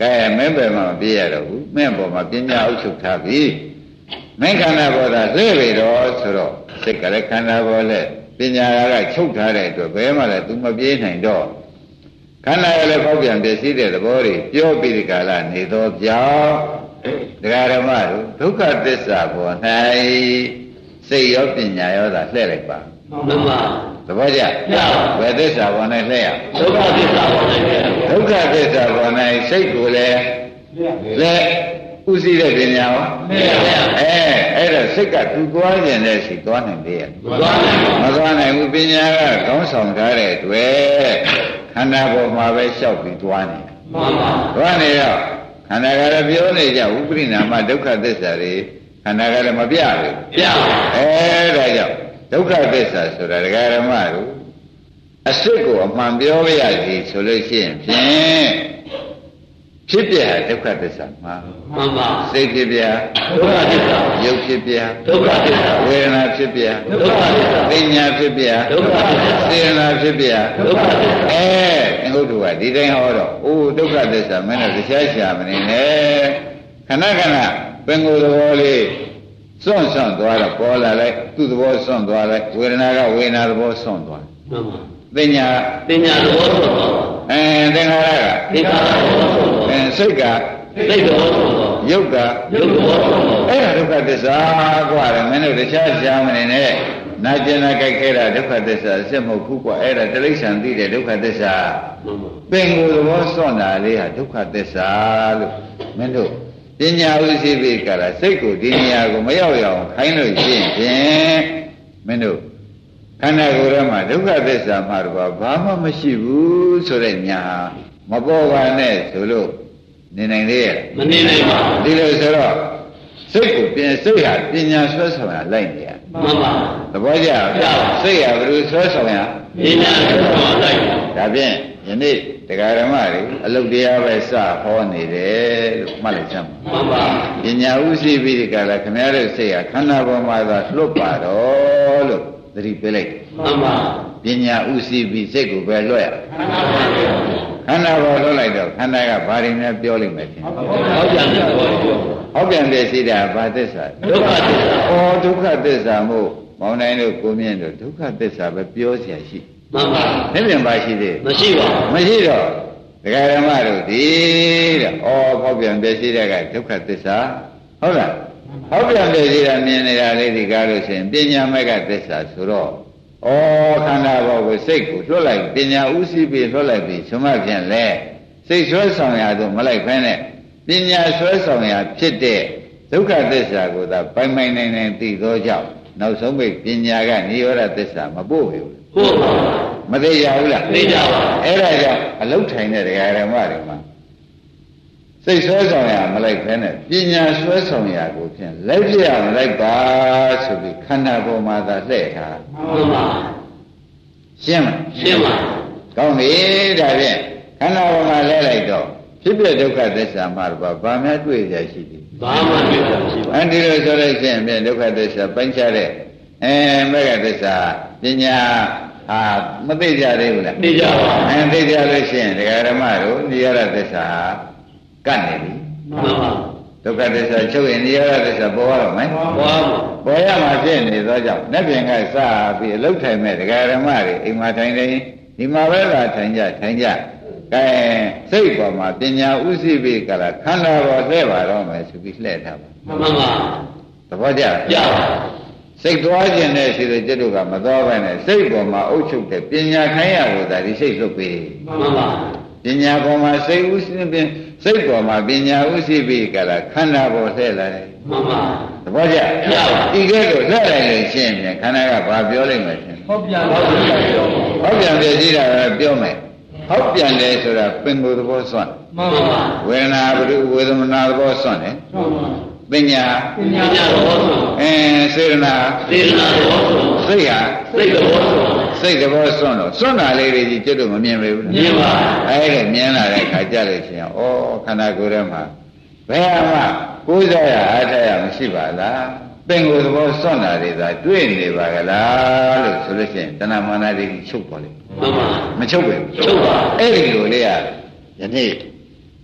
ကဲမင်းပဲမှမပြေးရတော့ဘူးမင်းပေါ်မှာပညာဥချုပ်ထားပြီ မင်းခန္ဓာပေါ်သာလှည့်ပြီတော့ဆိုတော့စိတ်ကလည်းခန္ဓာပေါ်လဲပညာကချုပ်ထားတဲ့အတွက်ဘယ်မှလည်း तू မပြေးနိုင်တော့ခန္ဓာကလည်းပေါက်ပြန်ပြည့်စည်တဲ့သဘောတွေပြောပြီးဒီကလာနေတော့ပြောင်းတရားဓမ္မတို့ဒုက္ခသစ္စာပေါ်၌စိတ်ရောပညာရောသာလှည့်လိုက်ပါမှန်ပါသဘောကျကျပါဘယ်သစ္စာပေါ်၌လှည့်ရဒုက္ခသစ္စာပေါ်နေတယ်ဒုက္ခသစ္စာပေါ်၌စိတ်ကိုလည်းလဲ ဥသိတဲ့ပညာရောနေရပါအဲအဲ့ဒါစိတ်ကသူသွားကျင်တဲ့စိတ်သွားနိုင်သေးရဲ့သွားနိုင်ပါမသွားနိုင်ဘူးပညာကကောင်းဆောင်ထားတဲ့အတွက်ခန္ဓာပေါ်မှာပဲလျှောက်ပြီးသွားနေမှန်ပါသွားနေတော့ခန္ဓာကလည်းပြောနေကြဥပရိနာမဒုက္ခသစ္စာတွေခန္ဓာကလည်းမပြဘူးပြပါအဲဒါကြောင့်ဒုက္ခသစ္စာဆိုတာဒကာရမတို့အစစ်ကိုအမှန်ပြောရစီဆိုလို့ရှိရင်ဖြင့် ဖြစ်ပြဒုက္ခသစ္စာမှာမှန်ပါစိတ်ဖြစ်ပြဒုက္ခသစ္စာရုပ်ဖြစ်ပြဒုက္ခသစ္စာဝေဒနာဖြစ်ပြဒုက္ခသစ္စာပညာဖြစ်ပြဒုက္ခသစ္စာစေရနာဖြစ်ပြဒုက္ခသစ္စာအဲအဟုတ်တူကဒီတိုင်းဟောတော့အိုးဒုက္ခသစ္စာမင်းတို့တရားရှာမနေနဲ့ခဏခဏပင်ကိုယ်သဘောလေးစွန့်စွန့်သွားတော့ပေါ်လာလိုက်သူ့သဘောစွန့်သွားလိုက်ဝေဒနာကဝေဒနာသဘောစွန့်သွားမှန်ပါပညာပညာသဘောဆုံးတော့ အဲသင်္ခါရကသင်္ခါရအဲစိတ်ကစိတ်တော်ယုတ်ကယုတ်တော်အဲ့ဒါဒုက္ခသစ္စာကွာလေမင်းတို့တခြားရှားမနေနဲ့နာကျင်နာကြိုက်ခဲတာဒုက္ခသစ္စာစစ်မဟုတ်ဘူးကွာအဲ့ဒါတိရစ္ဆာန်သိတဲ့ဒုက္ခသစ္စာပင်ကိုယ်သဘောစွန့်တာလေးဟာဒုက္ခသစ္စာလို့မင်းတို့ပညာဥသိပိကရာစိတ်ကိုဒီနေရာကိုမရောက်ရအောင်ခိုင်းလို့ရှိရင်မင်းတို့ ခန္ဓာကိုယ်ထဲမှာဒုက္ခသစ္စာမှတော့ဘာမှမရှိဘူးဆိုတဲ့ညာဟာမပေါ်ပါနဲ့ဆိုလို့နေနိုင်သေးရဲ့မနေနိုင်ပါဘူးဒီလိုဆိုတော့စိတ်ကိုပြင်စိတ်ဟာပညာဆွဲဆောင်ရလိုက်နေရမှန်ပါသဘောကျလားစိတ်ဟာဘယ်လိုဆွဲဆောင်ရပညာသစ္စာလိုက်ပါဒါဖြင့်ယနေ့တရားဓမ္မတွေအလုတ်တရားပဲစဟောနေတယ်လို့မှတ်လိုက်စမ်းမှန်ပါပညာဥသိပြီးဒီကလာခမရတဲ့စိတ်ဟာခန္ဓာပေါ်မှာသာလွတ်ပါတော့လို့ သတိပေးလိုက် မှန်ပါ ပညာဥသိပြီးစိတ်ကိုပဲလွတ်ရ ခန္ဓာပါဘုရားခန္ဓာပေါ်လွတ်လိုက်တော့ခန္ဓာကဘာတွေနဲ့ပြောလိမ့်မယ်ထင် ဟောပြန်တဲ့သဘောပြော ဟောပြန်ပြရှိတာဘာသစ္စာ ဒုက္ခသစ္စာ ဩဒုက္ခသစ္စာမို့မောင်နိုင်တို့ကိုမြင့်တို့ဒုက္ခသစ္စာပဲပြောเสียရှိ မှန်ပါ နေပြန်ပါရှိသေး မရှိပါဘူး မရှိတော့ဒကာရမတို့ဒီတဲ့ဩဖောက်ပြန်ပြရှိတဲ့ကဒုက္ခသစ္စာဟုတ်လား ဟောပြန်ပြရှိတာမြင်နေတာလေးဒီကားလို့ရှိရင်ပညာမဲ့ကသစ္စာဆိုတော့ဩခန္ဓာဘောကိုစိတ်ကိုလွတ်လိုက်ပညာဥသိပြီးလွတ်လိုက်ပြီးသမဖြင့်လဲစိတ်ဆွဲဆောင်ရသို့မလိုက်ဖဲနဲ့ပညာဆွဲဆောင်ရဖြစ်တဲ့ဒုက္ခသစ္စာကိုသာပိုင်ပိုင်နိုင်နိုင်သိသောကြောင့်နောက်ဆုံးပိတ်ပညာကនិရောဓသစ္စာမပို့ဘူးဟုတ်ပါမသိရဘူးလားသိကြပါအဲ့ဒါကြောင့်အလုတ်ထိုင်တဲ့တရားဓမ္မတွေမှာ စိတ်ဆွဲဆောင်ရမလိုက်ဖဲနဲ့ပညာဆွဲဆောင်ရကိုဖြင့်လိုက်ပြရမလိုက်ပါဆိုပြီးခန္ဓာပေါ်မှာသာလှည့်ထားမှန်ပါရှင်းမလားရှင်းပါကောင်းပြီဒါဖြင့်ခန္ဓာပေါ်မှာလဲလိုက်တော့ဖြစ်ပြဒုက္ခသစ္စာမှာတော့ဗာများတွေ့ရရှိသည်ဘာမှတွေ့တာမရှိပါအန္တိလို့ဆိုလို့ရှိရင်ဖြင့်ဒုက္ခသစ္စာပိုင်းခြားတဲ့အဲမေဃသစ္စာပညာဟာမသိကြသေးဘူးလားဘူးသိကြပါအဲသိကြလို့ရှိရင်ဒကာဓမ္မတို့နိရောဓသစ္စာ ကတ်နေပြီမှန်ပါဒုက္ခသစ္စာချုပ်ရင်နိရောဓသစ္စာပေါ်ရတော့မယ်ဘွားမပေါ်ရမှာဖြစ်နေသောကြောင့်လက်ပြင်ကစပြီးအလုတ်ထိုင်မဲ့ဒကာဓမ္မတွေအိမ်မှာထိုင်နေဒီမှာပဲလာထိုင်ကြထိုင်ကြကဲစိတ်ပေါ်မှာပညာဥသိပြီးကြလားခန္ဓာပေါ်လှည့်ပါတော့မယ်ဆိုပြီးလှည့်ထားပါမှန်ပါသဘောကျလားကြပါစိတ်သွားခြင်းနဲ့ရှိတဲ့จิตတို့ကမသွားဘဲနဲ့စိတ်ပေါ်မှာအုပ်ချုပ်တဲ့ပညာခိုင်းရလို့ဒါဒီစိတ်လွတ်ပြီမှန်ပါ ပညာပေါ်မှာစိတ်ဥသိပင်စိတ်ပေါ်မှာပညာဥသိပြီကလားခန္ဓာပေါ်လှည့်လာတယ်မှန်ပါသဘောကျကျပါဒီကဲတော့လှည့်လိုက်လို့ရှင်းပြန်ခန္ဓာကဘာပြောလိုက်မှရှင်ဟောပြန်တော့ပြန်ပြောဟောပြန်ပြည့်စည်တာပဲပြောမယ်ဟောပြန်တယ်ဆိုတာပင်ကိုယ်သဘောစွန့်မှန်ပါဝေဒနာဘုရုဝေဒနာသဘောစွန့်တယ်မှန်ပါပညာပညာတော်ဆုံးအဲစေရနာသေနာတော်ဆုံးစိတ်ဟာစိတ်တော်ဆုံးစိ တ်သဘောစွန့်တော့စွန့်တာလေးတွေကြီးကျွတ်တော့မမြင်ပေဘူးမြင်ပါအဲ့ဒါမြင်လာတဲ့ခါကြလို့ရှိရင်ဩခန္ဓာကိုယ်ထဲမှာဘယ်မှကိုးစားရအားထားရမရှိပါလားပင်ကိုယ်သဘောစွန့်တာတွေသာတွေ့နေပါကလားလို့ဆိုလို့ရှိရင်တဏမာနတွေချုပ်ပါလေမှန်ပါမချုပ်ပဲချုပ်ပါအဲ့ဒီလိုလေးကယနေ့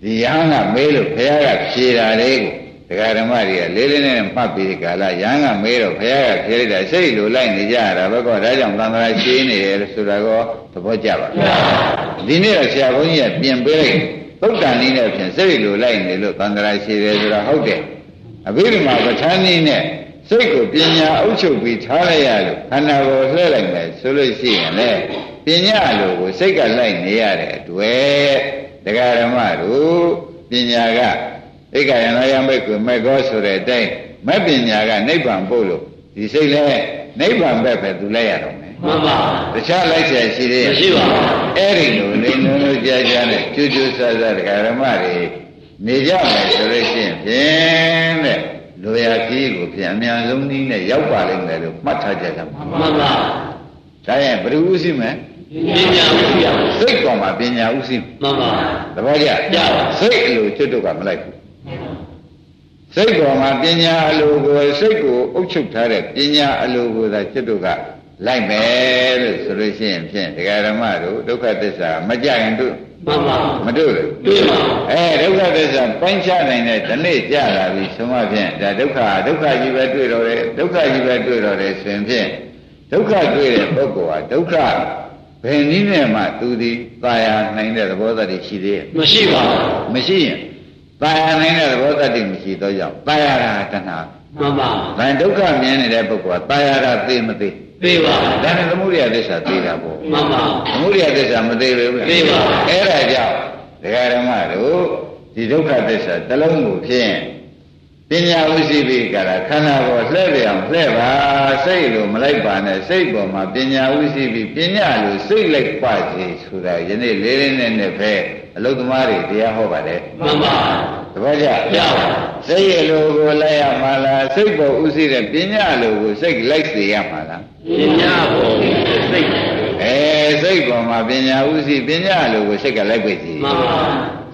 ဒီရဟန်းကမေးလို့ဘုရားကဖြေတာလေးကို ဒကာဓမ္မတွေကလေးလေးနဲ့မှတ်ပြီးဒီကာလရဟန်းကမေးတော့ဘုရားကဖြေလိုက်တာစိတ်လိုလိုက်နေကြရတာဘကောဒါကြောင့်သံဃာရှင်းနေတယ်လို့ဆိုတာကောသဘောကျပါလားဒီနေ့တော့ဆရာဘုန်းကြီးကပြင်ပေးလိုက်သုတ်တန်နည်းနဲ့ဖြင့်စိတ်လိုလိုက်နေလို့သံဃာရှင်းတယ်ဆိုတာဟုတ်တယ်အဘိဓမ္မာပဋ္ဌာန်းနည်းနဲ့စိတ်ကိုပညာအုပ်ချုပ်ပြီးထားလိုက်ရလို့ခန္ဓာကိုယ်လှည့်လိုက်မယ်ဆိုလို့ရှိရင်လေပညာလိုကိုစိတ်ကလိုက်နေရတဲ့အတွက်တရားဓမ္မတို့ပညာက ဧကယနာယမိတ်ကိုမဲ့ကောဆိုတဲ့အတိုင်းမဲ့ပညာကနိဗ္ဗာန်ပို့လို့ဒီစိတ်လဲနိဗ္ဗာန်ဘက်ပဲသူလဲရတော့မယ်မှန်ပါတခြားလိုက်ဆရာရှိသေးရဲ့မရှိပါဘူးအဲ့ဒီလိုနေနေလို့ကြာကြာနဲ့ကျွကျွဆဆဒကာရမတွေနေကြမယ်ဆိုလို့ရှိရင်ဖြင့်တဲ့လိုရာကြီးကိုပြန်အများဆုံးနည်းနဲ့ရောက်ပါလိမ့်မယ်လို့မှတ်ထားကြတာမှန်ပါပါဒါရင်ဘယ်လိုဥသိမလဲပညာဥသိရစိတ်ကောင်မှာပညာဥသိမှန်ပါတပည့်ကြစိတ်အလိုကျွတ်တော့ကမလိုက်ဘူး စိတ်ပေါ်မှာပညာအလိုကိုစိတ်ကိုအုပ်ချုပ်ထားတဲ့ပညာအလိုကိုသာကျွတ်တော့ကလိုက်မယ်လို့ဆိုလို့ရှိရင်ဖြင့်တရားဓမ္မတို့ဒုက္ခသစ္စာမကြရင်တို့မှန်ပါမတွေ့ဘူးတွေ့ပါအဲဒုက္ခသစ္စာပိုင်းခြားနိုင်တဲ့ဒီနေ့ကြာလာပြီဆိုမှဖြင့်ဒါဒုက္ခဒုက္ခကြီးပဲတွေ့တော့တယ်ဒုက္ခကြီးပဲတွေ့တော့တယ်ဆိုရင်ဖြင့်ဒုက္ခတွေ့တဲ့ပုဂ္ဂိုလ်ဟာဒုက္ခဘယ်နည်းနဲ့မှသူသည်သာယာနိုင်တဲ့သဘောတည်းရှိသေးရဲ့မရှိပါဘူးမရှိရင် သာယာနိုင်တဲ့သဘောတည်းမရှိတော့ကြောင့်သာယာတာတဏှာမှန်ပါ။ဒါဒုက္ခမြင်နေတဲ့ပုဂ္ဂိုလ်ကသာယာတာသိမသိသိပါ။ဒါနဲ့သမုဒိယသစ္စာသိတာပေါ့မှန်ပါ။သမုဒိယသစ္စာမသိဘူးလားသိပါအဲ့ဒါကြောင့်ဒကာဓမ္မတို့ဒီဒုက္ခသစ္စာတစ်လုံးကိုဖြင့်ပညာဥသိပိကရာခန္ဓာကိုယ်လှည့်ပြောင်လှည့်ပါစိတ်လိုမလိုက်ပါနဲ့စိတ်ပေါ်မှာပညာဥသိပိပညာလိုစိတ်လိုက်ပါစေဆိုတာယနေ့လေးလေးနဲ့နဲ့ပဲ အလုသမားတွေတရားဟောပါတယ်မှန်ပါတပည့်ကြပြပါစိတ်ရလိုကိုလိုက်ရမှာလားစိတ်ပေါ်ဥသိတဲ့ပညာလိုကိုစိတ်လိုက်စေရမှာလားပညာပေါ်စိတ်အဲစိတ်ပေါ်မှာပညာဥသိပညာလိုကိုစိတ်ကလိုက်ပြီစီမှန်ပါ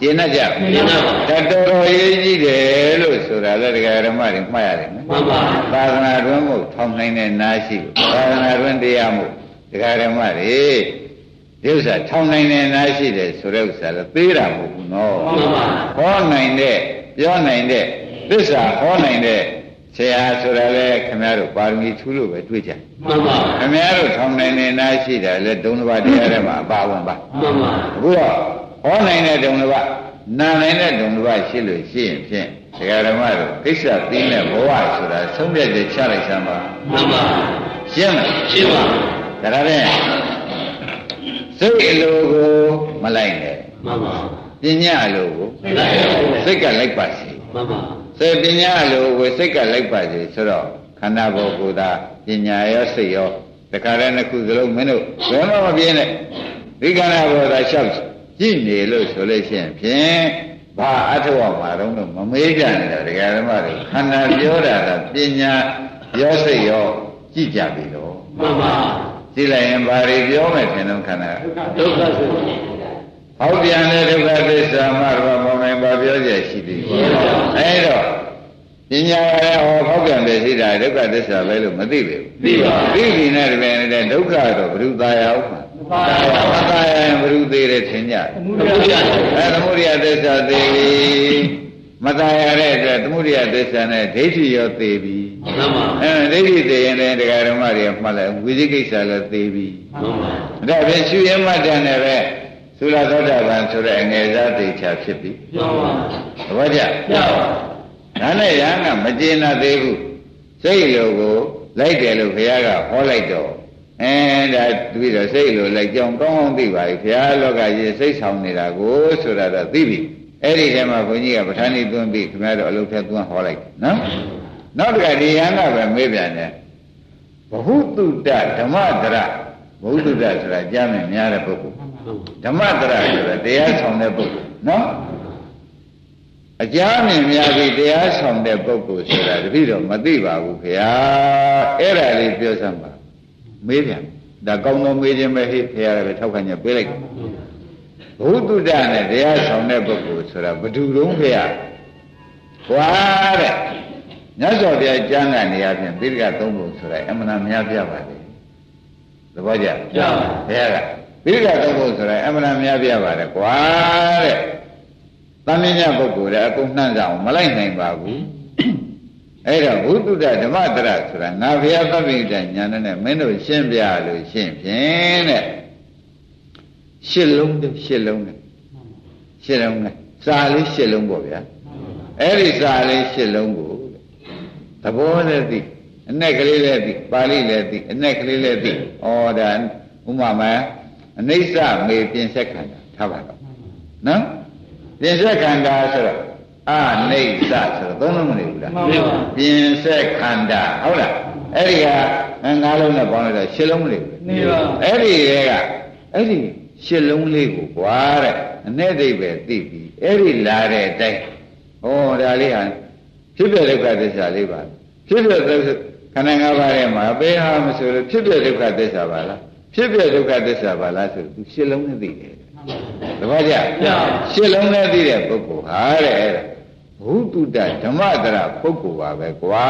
ကျင့်တတ်ကြကျင့်တတ်ပါဒါတော်တော်ရေးကြီးတယ်လို့ဆိုတာလည်းတရားဓမ္မတွေမှတ်ရတယ်နော်မှန်ပါသာသနာ့တွင်မို့ထောင်နိုင်တဲ့နာရှိလို့သာသနာ့တွင်တရားမို့တရားဓမ္မတွေ ဒီဥစ္စာထောင်နိုင်တဲ့နာရှိတယ်ဆိုတဲ့ဥစ္စာလည်းသေးတာမဟုတ်ဘူးနော်မှန်ပါဟောနိုင်တဲ့ပြောနိုင်တဲ့သစ္စာဟောနိုင်တဲ့ဆရာဆိုတာလေခင်ဗျားတို့ပါရမီထူးလို့ပဲတွေ့ကြမှန်ပါခင်ဗျားတို့ထောင်နိုင်တဲ့နာရှိတယ်လေဒုံတစ်ပါးတရားထဲမှာအပါဝင်ပါမှန်ပါအခုတော့ဟောနိုင်တဲ့ဒုံတစ်ပါးနာနိုင်တဲ့ဒုံတစ်ပါးရှိလို့ရှိရင်ဖြင့်ဒကာဓမ္မတို့ကိစ္စသိတဲ့ဘဝဆိုတာဆုံးဖြတ်ချက်ချလိုက်စမ်းပါမှန်ပါရှင်းမလားရှင်းပါဒါကြတဲ့ စိတ်အလိုကိုမလိုက်နဲ့မှန်ပါပညာအလိုကိုလိုက်ပါစိတ်ကလိုက်ပါစေမှန်ပါစေပညာလိုဝစိတ်ကလိုက်ပါစေဆိုတော့ခန္ဓာကိုယ်ကိုယ်သာပညာရောစိတ်ရောတခါတည်းနှစ်ခုစလုံးမင်းတို့ဘယ်မှမပြင်းနဲ့ဒီခန္ဓာကိုယ်သာလျှောက်ကြည့်နေလို့ဆိုလို့ရှိရင်ဖြင့်ဘာအထောက်အမှာတော့လို့မမေးကြနဲ့တော့ဒကာဓမ္မတွေခန္ဓာပြောတာကပညာရောစိတ်ရောကြည့်ကြပြီတော့မှန်ပါ ကြည့်လိုက်ရင်ဘာတွေပြောမယ်ထင်တော့ခန္ဓာဒုက္ခဆိုဟောက်ပြန်တဲ့ဒုက္ခသစ္စာမှာတော့မမေဘာပြောကြရှိပြီအဲတော့ပညာရဟောဟောက်ပြန်တဲ့ရှိတာဒုက္ခသစ္စာပဲလို့မသိပြီသိပါသိပြီနဲ့တပင်တဲ့ဒုက္ခတော့ဘုရုသာယဥပ္ပါမသာယရင်ဘုရုသေးတယ်ထင်ကြမှုရအဲသမုဒိယသစ္စာသေးပြီမသာယတဲ့အတွက်သမုဒိယသစ္စာနဲ့ဒိဋ္ဌိရောသေးပြီ မှန်ပါအဲဒိဋ္ဌိသေးရင်လည်းတရားဓမ္မတွေကမှတ်လိုက်ဝိသိကိစ္စလည်းသေးပြီမှန်ပါဒါဖြင့်ရှုရမှတ်တယ်နဲ့ပဲသုလသောတာပန်ဆိုတဲ့အငယ်စားသိချာဖြစ်ပြီမှန်ပါသဘောကျပြပါဒါနဲ့ရဟန်းကမကျေနပ်သေးဘူးစိတ်လိုကိုလိုက်တယ်လို့ဘုရားကဟောလိုက်တော့အဲဒါပြီးတော့စိတ်လိုလိုက်ကြောင်းကောင်းကောင်းသိပါပြီဘုရားလောကကြီးစိတ်ဆောင်နေတာကိုဆိုတာတော့သိပြီအဲ့ဒီထဲမှာဘုန်းကြီးကပဋ္ဌာန်းဤသွင်းပြီးခင်ဗျားတို့အလုပ်ထက်သွင်းဟောလိုက်နော် နောက်တစ်ခါဒီရဟန်းကပဲမေးပြန်တယ်ဘဟုတုတ္တဓမ္မတရဘဟုတုတ္တဆိုတာကြားမယ်များတဲ့ပုဂ္ဂိုလ်ဓမ္မတရဆိုတာတရားဆောင်တဲ့ပုဂ္ဂိုလ်နော်အကြမ်းမြင်များပြီးတရားဆောင်တဲ့ပုဂ္ဂိုလ်ဆိုတာတပိတော့မသိပါဘူးခင်ဗျာအဲ့ဒါလေးပြောစမ်းပါမေးပြန်ဒါကောင်းသောမေးခြင်းပဲဟိခင်ဗျာလည်းထောက်ခံချက်ပေးလိုက်ဘုသူတ္တနဲ့တရားဆောင်တဲ့ပုဂ္ဂိုလ်ဆိုတာဘယ်သူတုံးခင်ဗျာကွာတဲ့ မြတ်စွာဘုရားကျမ်းကနေရာဖြင့်ပိဋကသုံးပုံဆိုတာအမှန်တရားများပြပါလေသဘောကျပြပါဘုရားကပိဋကသုံးပုံဆိုတာအမှန်တရားများပြပါတယ်ကွာတဲ့တမင်းမြတ်ပုဂ္ဂိုလ်တဲ့အကုန်နှံ့ကြအောင်မလိုက်နိုင်ပါဘူးအဲ့တော့ဘုဒ္ဓဓမ္မတရဆိုတာငါဘုရားသဗ္ဗိတညာနဲ့မင်းတို့ရှင်းပြလို့ရှင်းဖြင့်တဲ့ရှစ်လုံးတည်းရှစ်လုံးတည်းရှစ်လုံးနဲ့စာလေးရှစ်လုံးပေါ့ဗျာအဲ့ဒီစာလေးရှစ်လုံးကို သဘောနဲ့သိအ내ကလေးလည်းသိပါဠိလည်းသိအ내ကလေးလည်းသိဩဒါဥမာမအနိစ္စမေပြင်ဆက်ခန္ဓာထားပါတော့နော်ပြင်ဆက်ခန္ဓာဆိုတော့အနိစ္စဆိုတော့သုံးလုံးမနေဘူးလား မှန်ပါ ပြင်ဆက်ခန္ဓာဟုတ်လားအဲ့ဒီကငါးလုံးနဲ့ပေါင်းလိုက်တော့ရှစ်လုံးမနေဘူး နေပါ အဲ့ဒီရဲ့ကအဲ့ဒီရှစ်လုံးလေးကိုကွာတဲ့အ내ဒိဗ္ဗေသိပြီအဲ့ဒီလာတဲ့အတိုင်းဟောဒါလေးဟာ ဖြစ်ပြဒုက္ခသစ္စာလေးပါဖြစ်ပြဒုက္ခခန္ဓာ၅ပါးထဲမှာဘယ်ဟာမဆိုလို့ဖြစ်ပြဒုက္ခသစ္စာပါလားဖြစ်ပြဒုက္ခသစ္စာပါလားဆိုသူရှစ်လုံးနဲ့သိတယ်တပည့်ကြရှစ်လုံးနဲ့သိတဲ့ပုဂ္ဂိုလ်ဟာတဲ့အဲ့ဒါဘုတုတ္တဓမ္မတရပုဂ္ဂိုလ်ပါပဲကွာ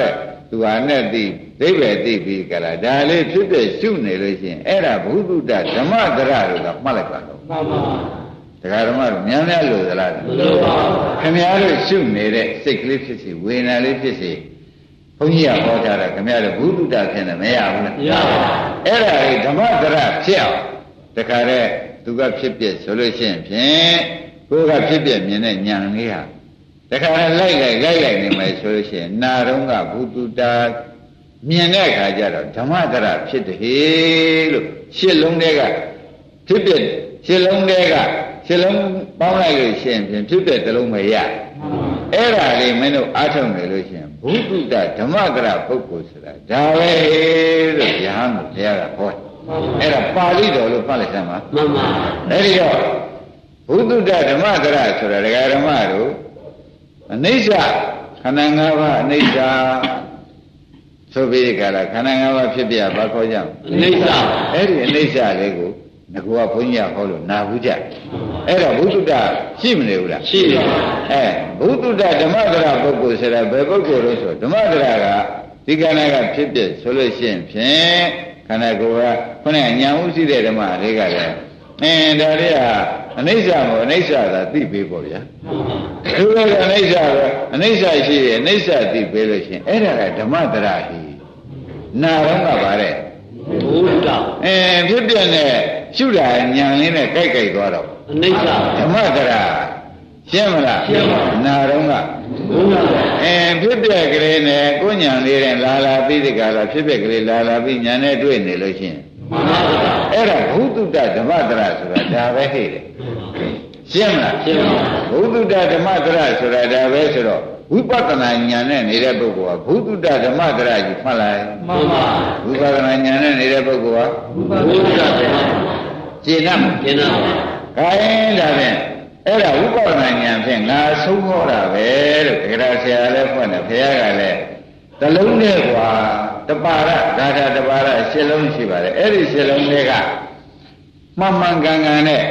တဲ့သူဟာနဲ့သိဒိဗ္ဗေသိပြီကလားဒါလေးဖြစ်ပြရှုနေလို့ရှိရင်အဲ့ဒါဘုတုတ္တဓမ္မတရလို့ကမှတ်လိုက်ပါတော့မှန်ပါ တရားဓမ္မတို့များများလို့သလားမလို့ပါဘူးခင်ဗျားတို့ရှုနေတဲ့စိတ်ကလေးဖြစ်စီဝေဒနာလေးဖြစ်စီဘုန်းကြီးကဟောထားတာခင်ဗျားတို့ဘုဒ္ဓတာဖြစ်နေမရဘူးလားရပါအဲ့ဒါလေးဓမ္မတရဖြစ်အောင်တခါတည်းသူကဖြစ်ပြဆိုလို့ရှိရင်ဖြင့်ကိုယ်ကဖြစ်ပြမြင်တဲ့ဉာဏ်လေးဟာတခါတည်းလိုက်လိုက်လိုက်လိုက်နေမယ်ဆိုလို့ရှိရင်နာတော့ကဘုဒ္ဓတာမြင်တဲ့အခါကျတော့ဓမ္မတရဖြစ်တယ်ဟေလို့ရှစ်လုံးတည်းကဖြစ်ပြရှစ်လုံးတည်းက ရှစ်လုံးပေါင်းလိုက်လို့ရှိရင်ဖြင့်ဖြစ်ပြတစ်လုံးမရအဲ့ဒါလေးမင်းတို့အားထုတ်နေလို့ရှိရင်ဘုဒ္ဓတဓမ္မကရပုဂ္ဂိုလ်ဆိုတာဒါပဲလို့ယဟန်ကိုဘုရားကဟောအဲ့ဒါပါဠိတော်လို့ဖတ်လိုက်စမ်းပါမှန်ပါအဲ့ဒီတော့ဘုဒ္ဓတဓမ္မကရဆိုတာဒကာဓမ္မတို့အနိစ္စခန္ဓာ၅ပါးအနိစ္စဆိုပြီးကြလားခန္ဓာ၅ပါးဖြစ်ပြဘာခေါ်ကြမလဲအနိစ္စအဲ့ဒီအနိစ္စလေးကို ငါကဘုန်းကြီးကဟောလို့နာဘူးကြအဲ့တော့ဘုဒ္ဓတရှိမနေဘူးလားရှိတယ်အဲဘုဒ္ဓဓမ္မဒရာပုဂ္ဂိုလ်ဆိုတာဘယ်ပုဂ္ဂိုလ်လို့ဆိုဓမ္မဒရာကဒီကဏ္ဍကဖြစ်ဖြစ်ဆိုလို့ရှိရင်ဖြင့်ခန္ဓာကိုယ်ကခုနကညာဥရှိတဲ့ဓမ္မတွေကလည်းအင်းဒါတွေကအနိစ္စမို့အနိစ္စသာသိပေးပေါ့ဗျာသူကလည်းအနိစ္စပဲအနိစ္စရှိရင်အနိစ္စသိပေးလို့ရှိရင်အဲ့ဒါကဓမ္မဒရာဟိနာတော့ကပါတဲ့ဘုဒ္ဓအင်းဖြစ်ပြတဲ့ ရှုတာညာလေးနဲ့ကြိုက်ကြိုက်သွားတော့အနိစ္စဓမ္မဒရာရှင်းမလားရှင်းပါနာတော့ကဘုဒ္ဓအဲဖြစ်ပြက်ကလေးနဲ့ကိုညာလေးနဲ့လာလာပြီးဒီကလာဖြစ်ပြက်ကလေးလာလာပြီးညာနဲ့တွေ့နေလို့ရှိရင်မှန်ပါဗျာအဲ့ဒါဘုဒ္ဓတဓမ္မတရဆိုတာဒါပဲဟဲ့တယ်ရှင်းမလားရှင်းပါဘုဒ္ဓတဓမ္မတရဆိုတာဒါပဲဆိုတော့ ဝိပဿနာဉာဏ်နဲ့နေတဲ့ပုဂ္ဂိုလ်ကဘုဒ္ဓတဓမ္မတရကြီးမှတ်လိုက်မှန်ပါဝိပဿနာဉာဏ်နဲ့နေတဲ့ပုဂ္ဂိုလ်ကဘုဒ္ဓဓမ္မရှင်းတ်မကျင်နာပါခိုင်းဒါဖြင့်အဲ့ဒါဝိပဿနာဉာဏ်ဖြင့်ငါဆုံးဟောတာပဲလို့ဒဂရဆရာလည်းဖွင့်တယ်ဘုရားကလည်းတလုံးနဲ့ကွာတပါရဂါထာတပါရရှစ်လုံးရှိပါတယ်အဲ့ဒီရှစ်လုံးတွေကမှန်မှန်ကန်ကန်နဲ့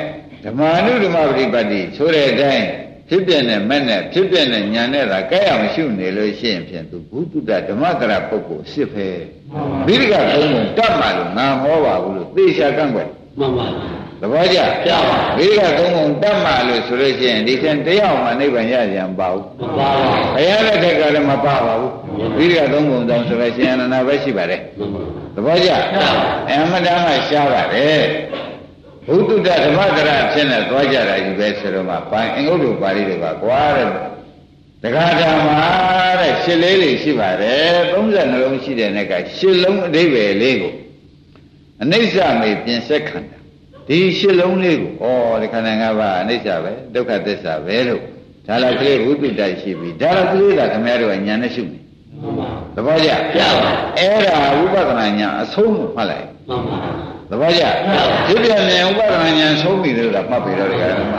ဓမ္မနုဓမ္မပฏิပတ်တိဆိုတဲ့အတိုင်း ဖြစ်ပြတဲ့မဲ့နဲ့ဖြစ်ပြတဲ့ဉာဏ်နဲ့သာကြဲအောင်ရှုနေလို့ရှိရင်ဖြင့်သူဘုဒ္ဓဓမ္မကရပုဂ္ဂိုလ်စစ်ပဲဘိရိကသုံးပုံတတ်မှလို့ငါဟောပါဘူးလို့သေချာကန့်ကွက်မှန်ပါသဘောကျပြပါဝိရိကသုံးပုံတတ်မှလို့ဆိုလို့ရှိရင်ဒီတန်တရားမှနိဗ္ဗာန်ရကြံပါဘူးမပါပါဘုရားလက်ထက်ကလည်းမပါပါဘူးဝိရိကသုံးပုံတောင်ဆိုလို့ရှိရင်အနန္တပဲရှိပါတယ်မှန်ပါသဘောကျအမှန်တမ်းကရှားပါတယ် ဘုဒ္ဓဓမ္မတရဖြစ်နေသွားကြတာကြီးပဲဆိုတော့မှပိုင်အင်္ဂုတ္တပါဠိတွေကကွာတဲ့တက္ကရာမှာတဲ့ရှစ်လေးလေးရှိပါတယ်32လုံးရှိတဲ့နဲ့ကရှစ်လုံးအဓိပ္ပာယ်လေးကိုအနိစ္စမေပြင်ဆက်ခန္ဓာဒီရှစ်လုံးလေးကိုဩဒီခန္ဓာ၅ပါးအနိစ္စပဲဒုက္ခသစ္စာပဲလို့ဒါလည်းကလေးဝိပ္ပိတ္တရှိပြီဒါလည်းကလေးကခင်ဗျားတို့ကညာနဲ့ရှုနေမှန်ပါသဘောကျပြပါအဲ့ဒါဝိပဿနာညာအဆုံးကိုမှတ်လိုက်မှန်ပါ သဘောကျဖြစ်ပြဉာဏ်ဥပဒနာဉာဏ်ဆုံးပြီလို့လားမှတ်ပြီးတော့ဒီကရမ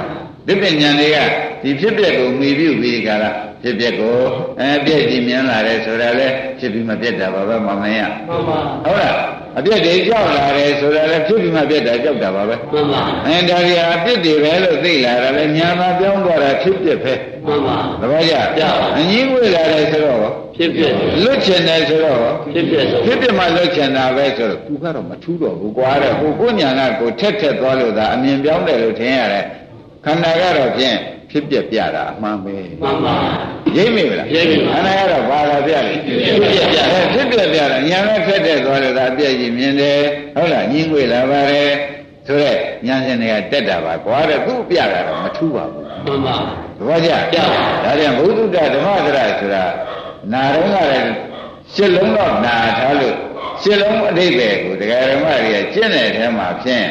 ဒီပြဉာဏ်တွေကဒီဖြစ်ပြကိုမိပြုပြီးဒီကရ ဖြစ်ပြကိုအဲပြည့်ကြည်မြင်လာတယ်ဆိုတာလေဖြစ်ပြီးမပြတ်တာပါပဲမမယမှန်ပါဟုတ်လားအပြည့်တွေကြောက်လာတယ်ဆိုတာလေဖြစ်ပြီးမပြတ်တာကြောက်တာပါပဲမှန်ပါအဲဒါကြီးအပြစ်တွေပဲလို့သိလာတာလေညာမှာပြောင်းသွားတာဖြစ်ပြပဲမှန်ပါသဘောကျကျအငင်းဝေလာတယ်ဆိုတော့ဖြစ်ဖြစ်လွတ်ချင်တယ်ဆိုတော့ဖြစ်ဖြစ်ဆိုဖြစ်ပြမှလွတ်ချင်တာပဲဆိုတော့သူကတော့မထူးတော့ဘူးကွာတဲ့ဟိုကိုညာကကိုထက်ထက်သွားလို့သာအမြင်ပြောင်းတယ်လို့ထင်ရတယ်ခန္ဓာကတော့ဖြင့် ဖြစ်ပြပြတာအမှန်ပဲမှန်ပါရိပ်မိမလားရိပ်မိပါခန္ဓာကတော့ဘာလာပြလဲဖြစ်ပြပြအဲဖြစ်ပြပြတာညာကထက်ထက်သွားလို့သာအပြည့်ကြီးမြင်တယ်ဟုတ်လားညင်းဝေလာပါတယ်ဆိုတော့ညာရှင်တွေကတက်တာပါကွာတဲ့သူ့ပြတာတော့မထူးပါဘူးမှန်ပါသဘောကျကျပါဒါပြန်ဘုဒ္ဓဓမ္မသရဆိုတာနာတော့ကလည်းရှစ်လုံးတော့နာထားလို့ရှစ်လုံးအဓိပ္ပာယ်ကိုတရားဓမ္မတွေကကျင့်တဲ့အထဲမှာဖြင့်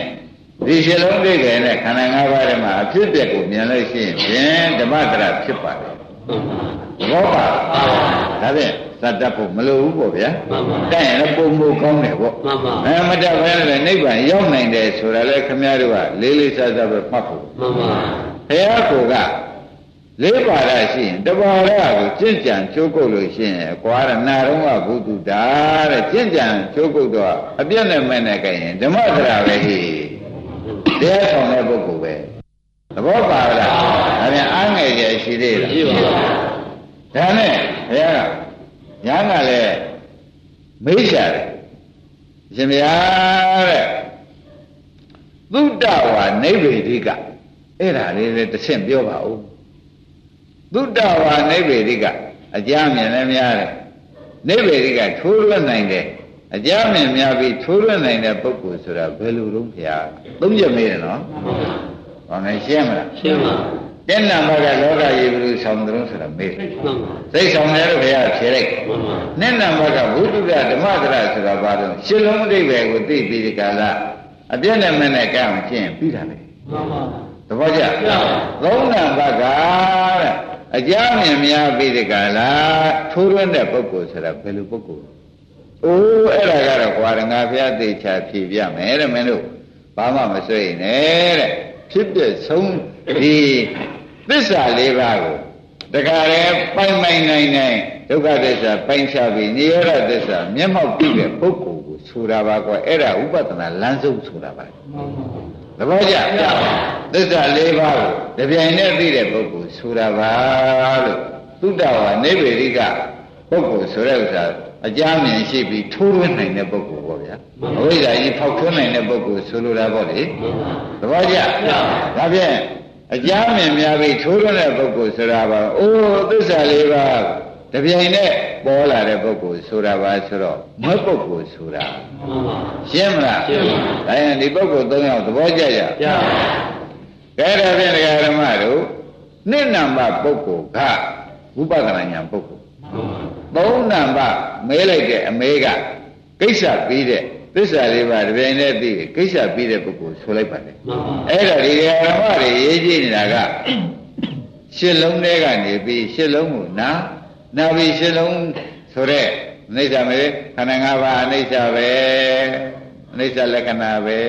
ဒီရှစ်လုံးအဓိပ္ပာယ်နဲ့ခန္ဓာ၅ပါးထဲမှာအဖြစ်အပျက်ကိုမြင်လို့ရှိရင်ဖြင့်ဓမ္မသရဖြစ်ပါတယ်မှန်ပါသဘောပါဒါဖြင့်သတ္တဖို့မလိုဘူးပေါ့ဗျာမှန်ပါတိုက်ရင်လည်းပုံမကောင်းတယ်ပေါ့မှန်ပါအဲမတတ်ဘဲနဲ့နိဗ္ဗာန်ရောက်နိုင်တယ်ဆိုတာလေခမည်းတော်ကလေးလေးစားစားပဲမှတ်ဖို့မှန်ပါဘုရားကိုကလေးပါရရှိရင်တပါရကိုကြင့်ကြံချိုးကုတ်လို့ရှိရင်ကွာရနာတော့ကဘုသူတာတဲ့ကြင့်ကြံချိုးကုတ်တော့အပြည့်နဲ့မဲ့နဲ့ကြရင်ဓမ္မသရာပဲဟိ တရားဆောင်တဲ့ပုဂ္ဂိုလ်ပဲသဘောပါလားဒါပြန်အားငယ်ကြရှိသေးလားရှိပါဒါနဲ့ဘုရားကညာကလည်းမေးရှာတယ်ရှင်ဘုရားတဲ့သုတ္တဝါနိဗ္ဗေဒိကအဲ့ဒါလေးလည်းတစ်ဆင့်ပြောပါဦးသုတ္တဝါနိဗ္ဗေဒိကအကြမ်းမြင်လည်းများတယ်နိဗ္ဗေဒိကထိုးရွက်နိုင်တယ် အကြမ်းမြင်များပြီးထိုးရွက်နိုင်တဲ့ပုဂ္ဂိုလ်ဆိုတာဘယ်လိုတုံးဖျားသုံးချက်မေးတယ်နော်ဟောမယ်ရှင်းမလားရှင်းပါတဲ့နံပါတ်ကလောကကြီးဘယ်လိုဆောင်တယ်လို့ဆိုတာမေးတယ်မှန်ပါစိတ်ဆောင်တယ်လို့ဘုရားဖြေလိုက်မှန်ပါနဲ့နံပါတ်ကဘုဒ္ဓဓမ္မသရဆိုတာဘာလို့ရှင်းလုံးအဓိပ္ပာယ်ကိုသိပြီးဒီကလာအပြည့်နဲ့မဲ့နဲ့ကံကျင့်ပြီးတာလေမှန်ပါသဘောကျသုံးနံပါတ်ကတဲ့အကြမြင်များပြီးဒီကလာထိုးရွတဲ့ပုဂ္ဂိုလ်ဆိုတာဘယ်လိုပုဂ္ဂိုလ် အိုးအဲ့ဒါကတော့ကွာငါဘုရားသိချာဖြေပြမယ်တဲ့မင်းတို့ဘာမှမစွဲနဲ့တဲ့ဖြစ်ပြဆုံးဒီသစ္စာလေးပါးကိုတခါလေပိုင်ပိုင်နိုင်နိုင်ဒုက္ခသစ္စာပိုင်ချပြီးနိရောဓသစ္စာမျက်မှောက်ပြီးတဲ့ပုဂ္ဂိုလ်ကိုဆိုတာပါကွာအဲ့ဒါဥပဒနာလမ်းဆုံးဆိုတာပါသဘောကျသစ္စာ၄ပါးကိုတပြိုင်တည်းသိတဲ့ပုဂ္ဂိုလ်ဆိုတာပါလို့သုတ္တဝါနိဗ္ဗေရိကပုဂ္ဂိုလ်ဆိုတဲ့ဥစ္စာ အကြမ်းမြင်ရှိပြီးထိုးထွင်းနိုင်တဲ့ပုဂ္ဂိုလ်ပေါ့ဗျာအဝိဇ္ဇာကြီးဖောက်ထွင်းနိုင်တဲ့ပုဂ္ဂိုလ်ဆိုလိုတာပေါ့လေသဘောကျဒါဖြင့်အကြမ်းမြင်များပြီးထိုးရတဲ့ပုဂ္ဂိုလ်ဆိုတာပါအိုးသစ္စာလေးပါးတပြိုင်နဲ့ပေါ်လာတဲ့ပုဂ္ဂိုလ်ဆိုတာပါဆိုတော့မွဲပုဂ္ဂိုလ်ဆိုတာမှန်ပါရှင်းမလားရှင်းပါဒါရင်ဒီပုဂ္ဂိုလ်၃ယောက်သဘောကျကြကျကဲဒါဖြင့်ဒကာဓမ္မတို့နိနံပါပုဂ္ဂိုလ်ကဝိပဿနာဉာဏ်ပုဂ္ဂိုလ် သုံးနံပါတ်မဲလိုက်တဲ့အမဲကကိစ္စပြီးတဲ့သစ္စာလေးပါးတပြိုင်တည်းပြီးတယ်ကိစ္စပြီးတဲ့ပုဂ္ဂိုလ်ဆိုလိုက်ပါတယ်မှန်ပါအဲ့ဒါဒီဓမ္မတွေရေးကြည့်နေတာကရှစ်လုံးထဲကနေပြီးရှစ်လုံးကိုနာနာပြီးရှစ်လုံးဆိုတဲ့အိဋ္ဌမေခန္ဓာ၅ပါးအိဋ္ဌပဲအိဋ္ဌလက္ခဏာပဲ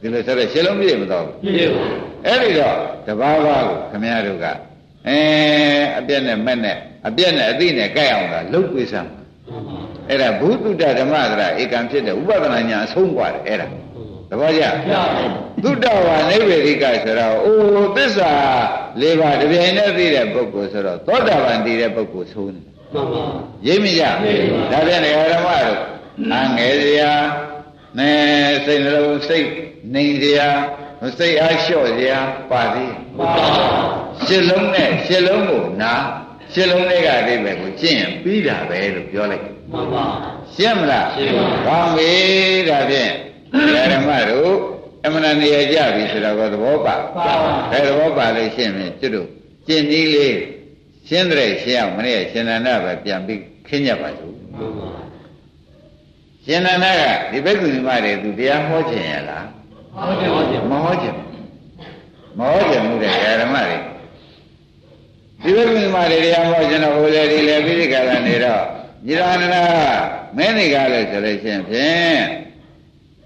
ဒီလိုဆိုတော့ရှစ်လုံးပြည့်မတော့ဘူးပြည့်ပါအဲ့ဒီတော့တဘာဝကိုခမည်းတော်ကအဲအပြက်နဲ့မဲ့နဲ့ အပြက်နဲ့အသိနဲ့ကြိုက်အောင်သာလှုပ်ပေးစမ်း မှန်ပါ အဲ့ဒါဘုသူတ္တဓမ္မသရဧကံဖြစ်တဲ့ဥပဒနာညာအဆုံးกว่าတယ်အဲ့ဒါသဘောကျသုတ္တဝါနိဗ္ဗေရိကဆိုတော့အိုးသစ္စာ၄ပါးတပြိုင်တည်းသိတဲ့ပုဂ္ဂိုလ်ဆိုတော့သောတာပန်တည်တဲ့ပုဂ္ဂိုလ်ဆိုနေ မှန်ပါ ရိပ်မရဒါပြန်ဓမ္မတို့အငယ်စရာနဲစိတ်နှလုံးစိတ်နေစရာစိတ်အားလျှော့စရာပါသေး မှန်ပါ ရှစ်လုံးနဲ့ရှစ်လုံးကိုနာ ရှစ်လုံးတွေကအိဗယ်ကိုကျင့်ရင်ပြီးတာပဲလို့ပြောလိုက်မှန်ပါရှင်းမလားရှင်းပါကောင်းပြီဒါဖြင့်ဓမ္မတို့အမှန်တရကြပြီဆိုတော့သဘောပါပါပါအဲသဘောပါလို့ရှင်းရင်ကျွတ်တို့ကျင့်နည်းလေးရှင်းတဲ့ရှင်းအောင်မနေ့ကရှင်နန္ဒပဲပြန်ပြီးခင်းကြပါစို့မှန်ပါရှင်နန္ဒကဒီဘက်ကူညီမတွေသူတရားဟောခြင်းရလားဟုတ်တယ်ဟုတ်တယ်မဟောခြင်းမဟောခြင်းမှုတဲ့ဓမ္မတွေ ဒီဘက်ကူညီမတွေတရားဟောခြင်းတော့ဟိုလေဒီလေပြီးဒီကလာနေတော့ညီရဏနာမင်းတွေကလည်းဆိုလို့ရှိရင်ဖြင့်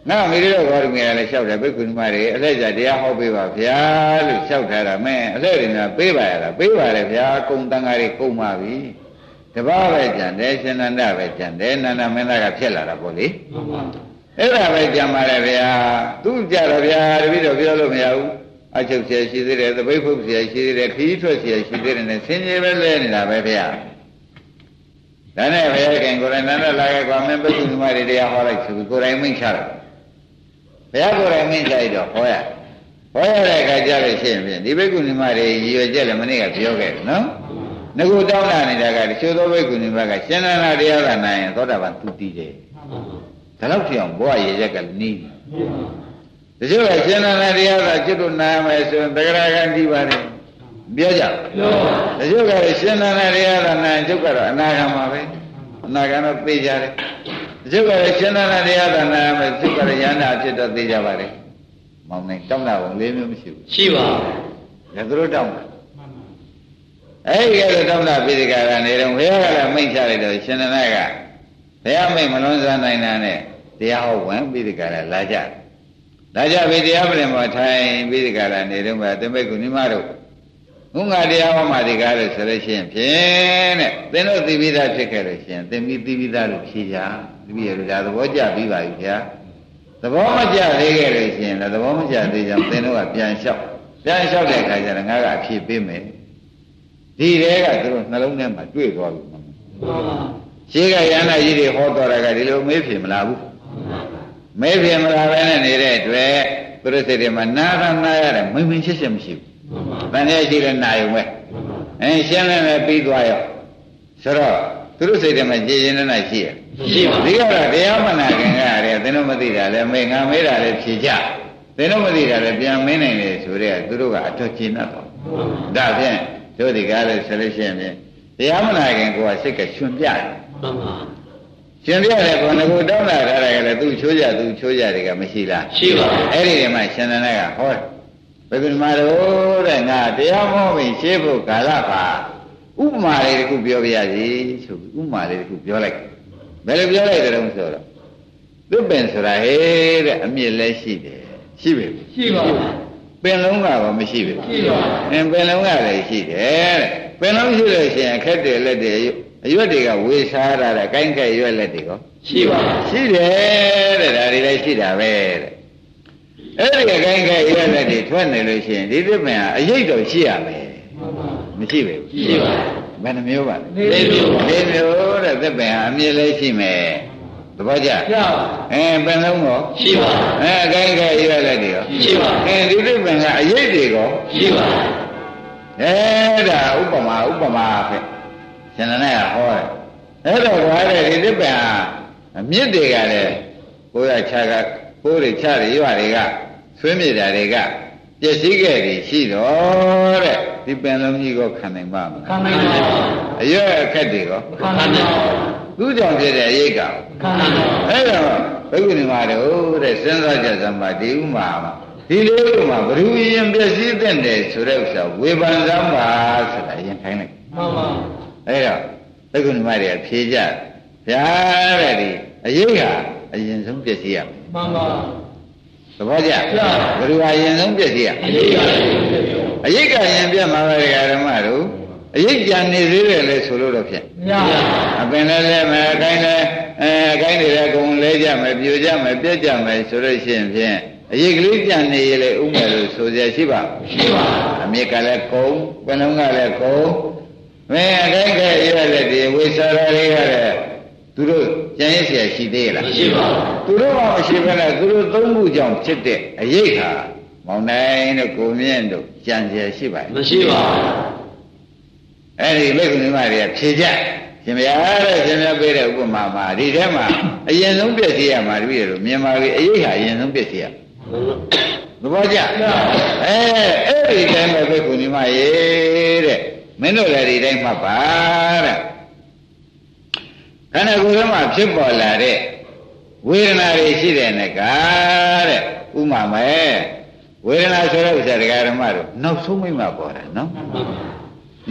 ငါမိတို့ဘောရမီလည်းလျှောက်တယ်ဘက်ကူညီမတွေအလှည့်ကြတရားဟောပေးပါဗျာလို့လျှောက်ထားတာမင်းအလှည့်တွေများပေးပါရလားပေးပါလေဗျာကုံတန်ဃာတွေကုံပါပြီတပါးပဲကြံတယ်ရှင်နန္ဒပဲကြံတယ်နန္ဒမင်းသားကဖြစ်လာတာပေါ့လေမှန်ပါအဲ့ဒါပဲကြံပါလေဗျာသူကြတော့ဗျာတပည့်တော်ပြောလို့မရဘူး အချုပ်ဆရာရှိသေးတယ်သပိတ်ဖုတ်ဆရာရှိသေးတယ်ခရီးထွက်ဆရာရှိသေးတယ်နဲ့ဆင်ခြင်ပဲလဲနေတာပဲဖေ။ဒါနဲ့ဖေခင်ကိုယ်တိုင်နန္ဒလာခဲ့ကွာမင်းပုဂ္ဂိုလ်မတွေတရားဟောလိုက်ဆိုပြီးကိုယ်တိုင်မိန့်ချတယ်။ဘုရားကိုယ်တိုင်မိန့်ချလိုက်တော့ဟောရ။ဟောရတဲ့အခါကျတော့ရှင်းပြန်ဒီဘိက္ခုနီမတွေရည်ရွယ်ချက်လည်းမနေ့ကပြောခဲ့တယ်နော်။ငကူတောင်းလာနေတာကတချို့သောဘိက္ခုနီမကရှင်းနန္ဒတရားသာနိုင်ရင်သောတာပန်သူတည်တယ်။ဒါတော့ပြောင်းဘဝရည်ရက်ကနီးတယ်။ ချို့ကရှင်နန္ဒတရားကကျွတ်တို့နာမယ်ဆိုရင်တဂရကံဒီပါတယ်ပြောကြပြောတချို့ကရှင်နန္ဒတရားကနိုင်ကျုပ်ကတော့အနာဂံမှာပဲအနာဂံတော့သိကြတယ်တချို့ကရှင်နန္ဒတရားကနိုင်မယ်ကျုပ်ကတော့ယန္တာဖြစ်တော့သိကြပါတယ်မောင်နိုင်တောင်းတာဘုံလေးမျိုးမရှိဘူးရှိပါဒါသူတို့တောင်းတာအဲ့ဒီကဲတောင်းတာပိဋကရာနေတော့ဘုရားကလည်းမိန့်ချလိုက်တော့ရှင်နန္ဒကဘုရားမိန့်မလွန်စားနိုင်တာနဲ့တရားဟောဝင်ပိဋကရာလာကြတယ် လာကြပြီတရားပြင်မှာထိုင်ပိဋကရာနေတော့မှသမိတ်ကုနိမတို့ဘုငါတရားဟောမှဒီကားလို့ဆိုလို့ရှိရင်ဖြင့်တဲ့သင်တို့သိပြီးသားဖြစ်ခဲ့လို့ရှိရင်သင်ပြီးသိပြီးသားလို့ဖြေကြတပည့်ရဒါသဘောကျပြီးပါပြီဗျာသဘောမကျသေးခဲ့လို့ရှိရင်လည်းသဘောမကျသေးကြောင်သင်တို့ကပြန်လျှောက်ပြန်လျှောက်တဲ့အခါကျတော့ငါကအဖြေပေးမယ်ဒီတဲကသူတို့နှလုံးထဲမှာတွေ့သွားပြီရှိကရဟန္တာကြီးတွေဟောတော်တာကဒီလိုမေးဖြေမလားဘူးမေးဖြေ မလားပဲနဲ့နေတဲ့အတွက်သူတို့စိတ်ထဲမှာနာရနာရတယ်မင်းမင်းရှက်ရှက်မရှိဘူး။တန်ရဲ့ရှိတဲ့နာယုံပဲ။အဲရှင်းလင်းလည်းပြီးသွားရောဆိုတော့သူတို့စိတ်ထဲမှာကြည်ရင်နဲ့ရှိရရှိပါဒီကတော့တရားမနာခင်ကရတယ်သင်တို့မသိတာလဲမေငါမေးတာလဲဖြေကြသင်တို့မသိတာလဲပြန်မင်းနိုင်တယ်ဆိုတဲ့သူတို့ကအတော်ကျဉ်းတတ်တော့ဒါဖြင့်တို့ဒီကားလို့ဆိုလို့ရှိရင်ဖြင့်တရားမနာခင်ကိုကစိတ်ကရှင်ပြတယ်မှန်ပါ ရှင်ပြတယ်ကောငကိုတောင်းလာတာလည်းသူချိုးကြသူချိုးကြတွေကမရှိလားရှိပါအဲ့ဒီမှာရှင်သန်ကဟောတယ်ဘယ်လိုမှတော့တဲ့ငါတရားဟောပြီးရှင်းဖို့ကာလပါဥပမာလေးတစ်ခုပြောပြရစီဆိုပြီးဥပမာလေးတစ်ခုပြောလိုက်ဘယ်လိုပြောလိုက်ကြတော့ဆိုတော့သူပင်ဆိုတာဟဲ့တဲ့အမြင့်လည်းရှိတယ်ရှိပြီရှိပါပင်လုံးကတော့မရှိဘူးရှိပါအင်းပင်လုံးကလည်းရှိတယ်တဲ့ပင်လုံးရှိလို့ရှိရင်အခက်တွေလက်တွေ အရွက်တွေကဝေစားရတာကိုင်းခက်ရွက်လက်တွေကောရှိပါရှိတယ်တဲ့ဒါတွေလည်းရှိတာပဲတဲ့အဲ့ဒီအကိုင်းကဲရတဲ့တွေထွက်နေလို့ရှိရင်ဒီသစ်ပင်ဟာအရေးတော်ရှိရမယ်မရှိဘူးရှိပါဘယ်နှမျိုးပါလဲလေးမျိုးပါလေးမျိုးတဲ့သစ်ပင်ဟာအမြင့်လည်းရှိမယ်သဘောကျရပါအဲပင်လုံးကောရှိပါအဲအကိုင်းကဲရတဲ့တွေရောရှိပါအဲဒီသစ်ပင်ကအရေးတွေကောရှိပါအဲဒါဥပမာဥပမာဖြစ် ရှင်နနဲ့ဟောတယ်အဲ့တော့ဘာလဲဒီသစ်ပင်ဟာအမြင့်တွေကလည်းကိုယ်ရခြားကကိုယ်တွေခြားတွေရွာတွေကဆွေးမြေတာတွေကပျက်စီးခဲ့ပြီရှိတော့တဲ့ဒီပင်လုံးကြီးကိုခံနိုင်ပါမလားခံနိုင်ပါအရွယ်အခက်တွေကောခံနိုင်ပါသူ့ကြောင့်ဖြစ်တဲ့အရေးကခံနိုင်ပါအဲ့တော့ဘုရားနေမှာတော့တဲ့စဉ်းစားကြစမ်းပါဒီဥမာမှာဒီလေးဥမာဘ ᱹ ရင်ပျက်စီးတဲ့တယ်ဆိုတဲ့ဥစ္စာဝေဖန်စမ်းပါဆိုတာရင်ခိုင်းလိုက်မှန်ပါ အဲ့တော့ဘုရားနေမှာတွေဖြေကြဗျာတဲ့ဒီအရေးကအရင်ဆုံးပျက်စီးရမယ်မှန်ပါသဘောကျဘဗျာ ᱹ အရင်ဆုံးပျက်စီးရအရေးရတယ်အရေးကရင်ပြတ်မှာပဲဓမ္မတို့အရေးကြံနေသေးတယ်လေဆိုလို့တော့ဖြင့်ရအပင်လည်းလဲမယ်အကိုင်းလည်းအဲအကိုင်းတွေလည်းအကုန်လဲကြမယ်ပြိုကြမယ်ပြက်ကြမယ်ဆိုလို့ရှိရင်ဖြင့်အရေးကလေးကြံနေရလေဥမဲ့လို့ဆိုကြရှိပါရှိပါအမြစ်ကလည်းကုံပင်လုံးကလည်းကုံ မင်းအကိုင်းကရရတဲ့ဒီဝိသရာတွေကလည်းသူတို့ကြံရเสียရှိသေးလား မရှိပါ သူတို့ကမရှိဘဲနဲ့သူတို့သုံးခုကြောင့်ဖြစ်တဲ့အရေးခါမောင်နိုင်တို့ကိုမြင့်တို့ကြံเสียရှိပါရဲ့ မရှိပါ အဲ့ဒီမိက္ခုနိမတွေကဖြေကြရှင်ဗျာတဲ့ရှင်ဗျာပေးတဲ့ဥပမာမှာဒီထဲမှာအရင်ဆုံးပြည့်စည်ရမှာတပည့်တို့မြန်မာပြည်အရေးဟာအရင်ဆုံးပြည့်စည်ရသဘောကျအဲအဲ့ဒီတိုင်းပဲမိက္ခုနိမရေတဲ့ မင်းတို့လည်းဒီတိုင်းမှတ်ပါတဲ့ခန္ဓာကိုယ်ထဲမှာဖြစ်ပေါ်လာတဲ့ဝေဒနာတွေရှိတဲ့နကတဲ့ဥမာမဲ့ဝေဒနာဆိုတဲ့ဥစ္စာတရားဓမ္မတို့နောက်ဆုံးမိမှပေါ်တာနော်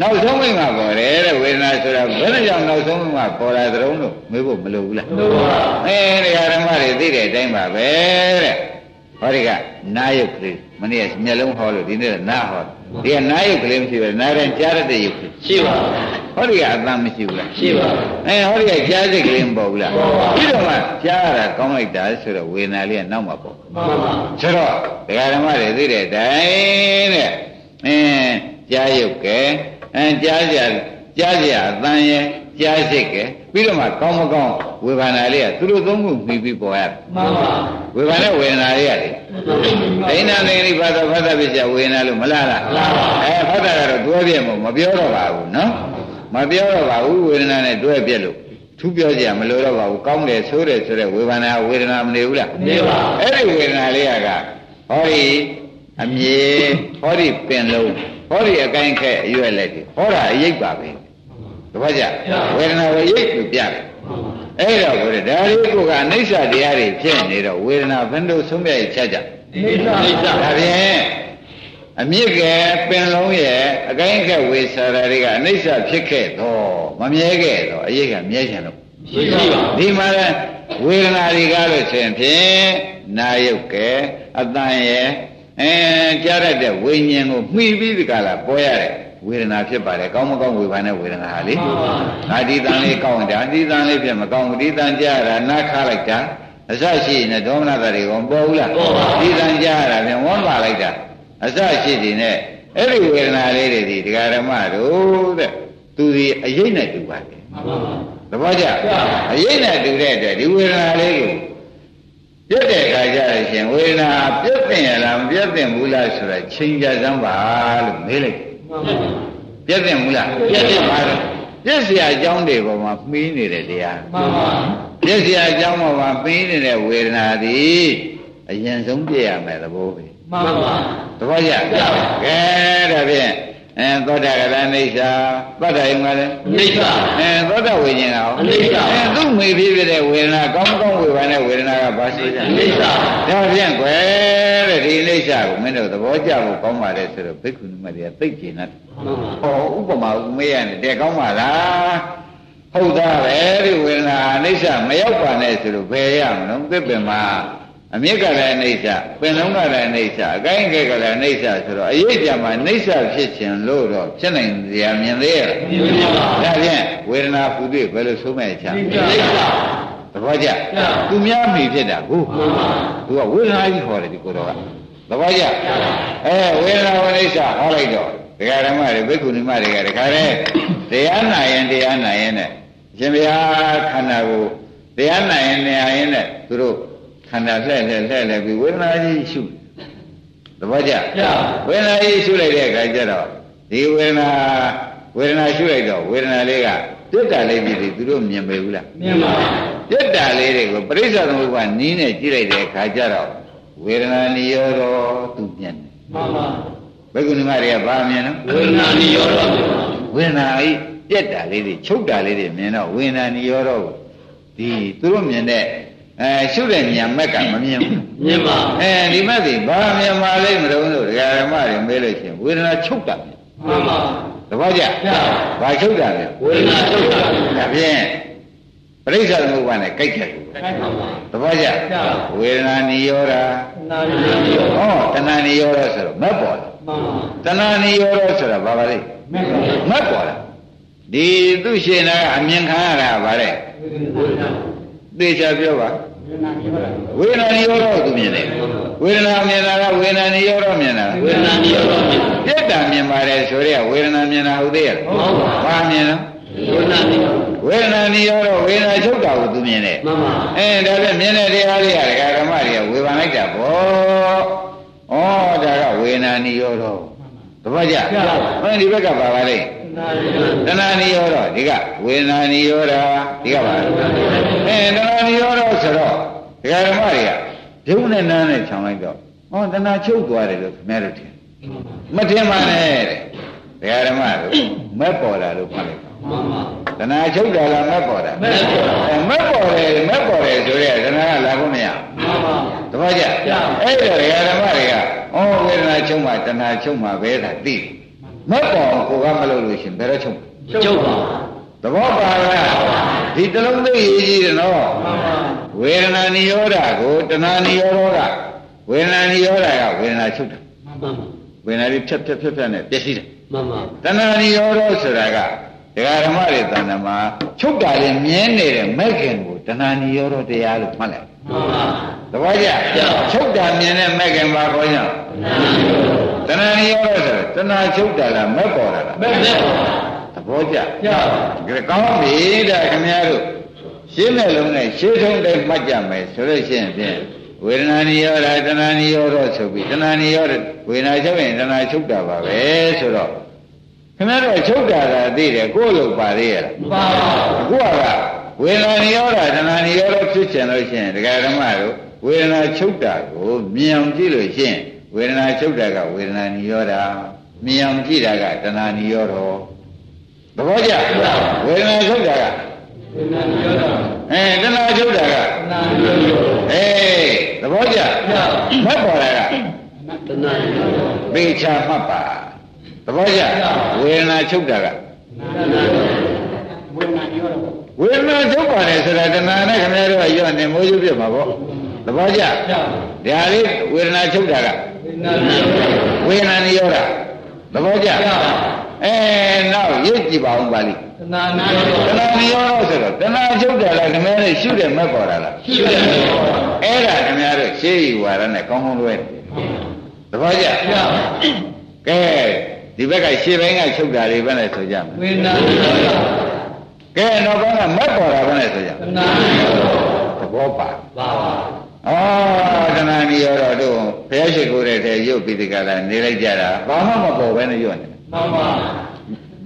နောက်ဆုံးမိမှပေါ်တယ်တဲ့ဝေဒနာဆိုတာဘယ်နဲ့ကြောင့်နောက်ဆုံးမိမှပေါ်လာသတုံးလို့မေးဖို့မလိုဘူးလားလို့ပါအဲဒကာဓမ္မတွေသိတဲ့အတိုင်းပါပဲတဲ့ ဟောဒီကနာယုတ်ကလေးမနေ့ကမျက်လုံးဟောလို့ဒီနေ့ကနာဟောဒီကနာယုတ်ကလေးမရှိဘူးနာရင်ကြားရတဲ့ယုတ်ကလေးရှိပါဟောဒီကအတန်မရှိဘူးလားရှိပါအဲဟောဒီကကြားစိတ်ကလေးမပေါ်ဘူးလားပေါ်ပါပြီးတော့မှကြားရတာကောင်းလိုက်တာဆိုတော့ဝေဒနာလေးကနောက်မှပေါ်မှန်ပါဆိုတော့ဒကာဓမ္မတွေသိတဲ့အတိုင်းတဲ့အင်းကြားရုပ်ကဲအင်းကြားကြကြားကြအတန်ရဲ့ကြားစိတ်ကဲ ပြီးတော့မှကောင်းမကောင်းဝေဘာနာလေးကသူတို့သုံးခုမှီပြီးပေါ်ရတယ်မှန်ပါဝေဘာနဲ့ဝေဒနာလေးရတယ်ဒိဋ္ဌာသိရိဘာသာဖတ်တာပြချဝေဒနာလို့မလားလားအဲဖတ်တာကတော့တွဲပြမို့မပြောတော့ပါဘူးနော်မပြောတော့ပါဘူးဝေဒနာနဲ့တွဲပြလို့သူပြောကြမလို့တော့ပါဘူးကောင်းတယ်ဆိုးတယ်ဆိုတဲ့ဝေဘာနာဝေဒနာမနေဘူးလားနေပါအဲ့ဒီဝေဒနာလေးကဟောဒီအမြေဟောဒီပင်လုံးဟောဒီအကိုင်းခက်အရွက်လက်တွေဟောတာအရိပ်ပါပဲ တပတ်ကြဝေဒနာကိုရိပ်ကိုပြတယ်အဲ့တော့ဘုရားဒါလေးကိုကအနိစ္စတရားတွေဖြစ်နေတော့ဝေဒနာဘယ်လိုဆုံးဖြတ်ချက်ကြနေပါနေပါဒါဖြင့်အမြင့်ကပင်လုံးရဲ့အကိုင်းခက်ဝေစာရာတွေကအနိစ္စဖြစ်ခဲ့တော့မမြဲခဲ့တော့အရိပ်ကမြဲချင်လို့ရှိပါဒီမှာလဲဝေဒနာတွေကလို့ဆိုရင်ဖြင့်နာယုတ်ကဲအတန်ရဲ့အဲကြားရတဲ့ဝိညာဉ်ကိုမှီပြီးဒီကလာပေါ်ရတဲ့ ဝေဒနာဖြစ်ပါတယ်ကောင်းမကောင်းဝေဘာနဲ့ဝေဒနာဟာလေငါဒီတန်လေးကောင်းတာဒီတန်လေးဖြစ်မကောင်းဘူးဒီတန်ကြားရတာနားခါလိုက်တာအစရှိနေဒေါမနတာတွေကမပေါ်ဘူးလားဒီတန်ကြားရတာပြန်ဝမ်းပါလိုက်တာအစရှိနေနဲ့အဲ့ဒီဝေဒနာလေးတွေဒီဒကာဓမ္မတို့တဲ့သူဒီအရေးနဲ့တူပါတယ်မှန်ပါသဘောကျအရေးနဲ့တူတဲ့အတွက်ဒီဝေဒနာလေးကိုပြတ်တဲ့အခါကျရင်ရှင်ဝေဒနာပြတ်တင်ရလားမပြတ်တင်ဘူးလားဆိုတာချိန်ကြစမ်းပါလို့မေးလိုက်မှန် ပါပြတ်တင်ဘူးလားပြတ်တင်ပါတော့ပြည့်စရာအကြောင်းတွေပေါ်မှာမှီးနေတဲ့တရားမှန်ပါပြည့်စရာအကြောင်းပေါ်မှာမှီးနေတဲ့ဝေဒနာသည်အရင်ဆုံးပြည့်ရမယ်သဘောပဲမှန်ပါသဘောကျကဲဒါဖြင့် အဲသောတာကရဏိစ္ဆာသတ္တယုံကလည်းနေပါအဲသောတာဝိညာဉ်ကအနိစ္စအဲသူ့မိဖြစ်ဖြစ်တဲ့ဝေဒနာကောင်းကောင်းဝေဘာနဲ့ဝေဒနာကဘာရှိကြနေပါဒါဖြင့်ကွယ်တဲ့ဒီအိဋ္ဌာကိုမင်းတို့သဘောကျဖို့ကောင်းပါလေဆိုတော့ဘိက္ခုနီမတွေကသိကျင်တတ်မှန်ပါဟောဥပမာဥမေးရတယ်တဲ့ကောင်းပါလားဟုတ်သားပဲဒီဝေဒနာအိဋ္ဌာမရောက်ပါနဲ့ဆိုလို့ဘယ်ရမလို့သစ်ပင်မှာ အမြင့်ကလည်းအိဋ္ဌာပင်လုံးကလည်းအိဋ္ဌာအကိုင်းကဲကလည်းအိဋ္ဌာဆိုတော့အရေးကြမှာအိဋ္ဌာဖြစ်ခြင်းလို့တော့ဖြစ်နိုင်ကြမြင်သေးရဲ့နေပါဒါဖြင့်ဝေဒနာဖူတွေ့ဘယ်လိုဆုံးမဲ့ချာနေပါသဘောကျကျသူများမိဖြစ်တာကိုမှန်ပါသူကဝေဒနာကြီးခေါ်တယ်ဒီကိုယ်တော်ကသဘောကျအဲဝေဒနာဝိဋ္ဌဟောလိုက်တော့ဒကာဓမ္မတွေဘိက္ခုနီမတွေကဒကာတဲ့တရားနာရင်တရားနာရင်နဲ့ရှင်ဘုရားခန္ဓာကိုတရားနာရင်နာရင်နဲ့သူတို့ ခန္ဓာလှဲ့လှဲ့လှဲ့လှဲ့ပြီးဝေဒနာကြီးရှုသဘောကျကျဝေဒနာကြီးရှုလိုက်တဲ့အခါကျတော့ဒီဝေဒနာဝေဒနာရှုလိုက်တော့ဝေဒနာလေးကပြတ်တာလေးပြီးသူတို့မြင်ပေဘူးလားမြင်ပါပြတ်တာလေးတွေကိုပရိစ္ဆေသမုပ္ပါနီးနဲ့ကြည့်လိုက်တဲ့အခါကျတော့ဝေဒနာနိရောဓသူမြင်တယ်မှန်ပါဘိက္ခုနီမတွေကဘာမြင်နော်ဝေဒနာနိရောဓဝေဒနာဤပြတ်တာလေးတွေချုပ်တာလေးတွေမြင်တော့ဝေဒနာနိရောဓကိုဒီသူတို့မြင်တဲ့ အဲရှုတဲ့ဉာဏ်မက်ကမမြင်ဘူးမြင်ပါအဲဒီမက်ဒီဘာမြင်ပါလိမ့်မလို့လို့ဒကာဓမ္မတွေမေးလို့ရှိရင်ဝေဒနာချုပ်တာမြင်မှန်ပါသဘောကျကျဘာချုပ်တာလဲဝေဒနာချုပ်တာဒါဖြင့်ပရိစ္ဆေသမုပ္ပါနဲ့ကြိုက်တယ်လို့ခိုင်းပါပါသဘောကျဝေဒနာနိရောဓနာနိရောဓဟောတဏှာနိရောဓဆိုတော့မက်ပေါ်တယ်မှန်ပါတဏှာနိရောဓဆိုတာဘာပါလဲမြင်ပါမက်ပေါ်တယ်ဒီသူရှင်နာကအမြင်ခံရတာဗါတဲ့ဝေဒနာ သေချာပြောပါဝေဒနာနိရောဓဝေဒနာနိရောဓကိုသူမြင်တယ်ဝေဒနာမြင်တာကဝေဒနာနိရောဓမြင်တာဝေဒနာနိရောဓမြင်ပြက်တာမြင်ပါတယ်ဆိုရဲဝေဒနာမြင်တာဟုတ်သေးရဲ့ဟုတ်ပါဘာမြင်လဲဝေဒနာနိရောဓဝေဒနာနိရောဓဝေဒနာချုပ်တာကိုသူမြင်တယ်မှန်ပါအဲဒါပဲမြင်တဲ့တရားတွေကဒကာဓမ္မတွေကဝေဖန်လိုက်တာဗောဩဒါကဝေဒနာနိရောဓသဘောကျဟဲ့ဒီဘက်ကပါပါလိမ့်နာနိရောဓ တဏှာနိရောဓဒီကဝေဒနာနိရောဓဒီကပါအဲတဏှာနိရောဓဆိုတော့ဒကာဓမ္မတွေကဒုနဲ့နန်းနဲ့ခြံလိုက်တော့ဟောတဏှာချုပ်သွားတယ်လို့ခင်ဗျားတို့ထင်မထင်ပါနဲ့တဲ့ဒကာဓမ္မတို့မက်ပေါ်တာလို့မှတ်လိုက်မှန်ပါတဏှာချုပ်တာလားမက်ပေါ်တာမက်ပေါ်တာအဲမက်ပေါ်တယ်မက်ပေါ်တယ်ဆိုရဲတဏှာကလာဖို့မရမှန်ပါတပည့်ကြကျအဲ့ဒါဓမ္မတွေကဩဝေဒနာချုပ်မှတဏှာချုပ်မှပဲသာသိ မက်ပေါ်ကိုကမလုပ်လို့ရှင်ဘယ်တော့ချုပ်ကျုပ်ပါသဘောပါလားဒီတလုံးသိရေးကြီးတယ်နော်မှန်ပါဝေဒနာနိရောဓကိုတဏှာနိရောဓကဝေဒနာနိရောဓကဝေဒနာချုပ်တာမှန်ပါဝေဒနာတွေဖြတ်ဖြတ်ဖြတ်ဖြတ်နဲ့ပျက်စီးတယ်မှန်ပါတဏှာနိရောဓဆိုတာကဒကာဓမ္မတွေတဏ္ဍမှာချုပ်တာရင်မြင်းနေတဲ့မဲ့ခင်ကိုတဏှာနိရောဓတရားလို့မှတ်လိုက်မှန်ပါသဘောကျချုပ်တာမြင်တဲ့မဲ့ခင်ပါခေါ်ကြတဏှာနိရောဓ ဆိုတဏှာချုပ်တာလားမဲ့ပေါ်တာလားမဲ့မဲ့သဘောကျရပါဒါကောင်းပြီဒါခင်ဗျားတို့ရှင်းမဲ့လုံးနဲ့ရှင်းထုံးတိုင်းမှတ်ကြမယ်ဆိုလို့ရှိရင်ဖြင့်ဝေဒနာနိရောဓတဏှာနိရောဓဆိုပြီးတဏှာနိရောဓဝေဒနာချုပ်ရင်တဏှာချုပ်တာပါပဲဆိုတော့ခင်ဗျားတို့ချုပ်တာကသိတယ်ကိုယ်လို့ပါသေးရဲ့လားပါပါအခုကဝေဒနာနိရောဓတဏှာနိရောဓဖြစ်ချင်လို့ရှိရင်ဒကာဓမ္မတို့ဝေဒနာချုပ်တာကိုမြင်အောင်ကြည့်လို့ရှိရင် ဝေဒနာချုပ်တာကဝေဒနာနိရောဓမြင်အောင်ကြည့်တာကတဏှာနိရောဓသဘောကျဝေဒနာချုပ်တာကဝိညာဉ်ရောတာအဲတဏှာချုပ်တာကနာရောရောအေးသဘောကျမတ်ပေါ်တာကတဏှာရောပေချာမှတ်ပါသဘောကျဝေဒနာချုပ်တာကတဏှာရောဝိညာဉ်ရောတာဝေဒနာချုပ်ပါတယ်ဆိုတာတဏှာနဲ့ခင်ဗျားတို့ကရော့နေမိုးချုပ်ပြမှာပေါ့ သဘောကျရဒါလေးဝေဒနာချုပ်တာကဝိညာဉ်ရောဝေဒနာနိရောဓသဘောကျအဲနောက်ရစ်ကြည့်ပါဦးပါဠိတဏှာရောတဏှာနိရောဓဆိုတော့တဏှာချုပ်တယ်လားခင်ဗျားတို့ရှုတယ်မဲ့ပေါ်တာလားရှိတယ်အဲ့ဒါခင်ဗျားတို့ရှေးယူဝါဒနဲ့ကောင်းကောင်းလွဲတယ်သဘောကျရကဲဒီဘက်ကရှေးဘင်းကချုပ်တာတွေပဲနဲ့ဆိုကြမယ်ဝိညာဉ်ရောတာကဲနောက်ပိုင်းကမက်ပေါ်တာပဲနဲ့ဆိုကြတဏှာရောသဘောပါပါပါ ဩတဏှာနိရောဓတို့ဘုရားရှိခိုးတဲ့ထဲရုပ်ပြီးဒီကလာနေလိုက်ကြတာဘာမှမပေါ်ပဲနဲ့ရွတ်နေမှန်ပါ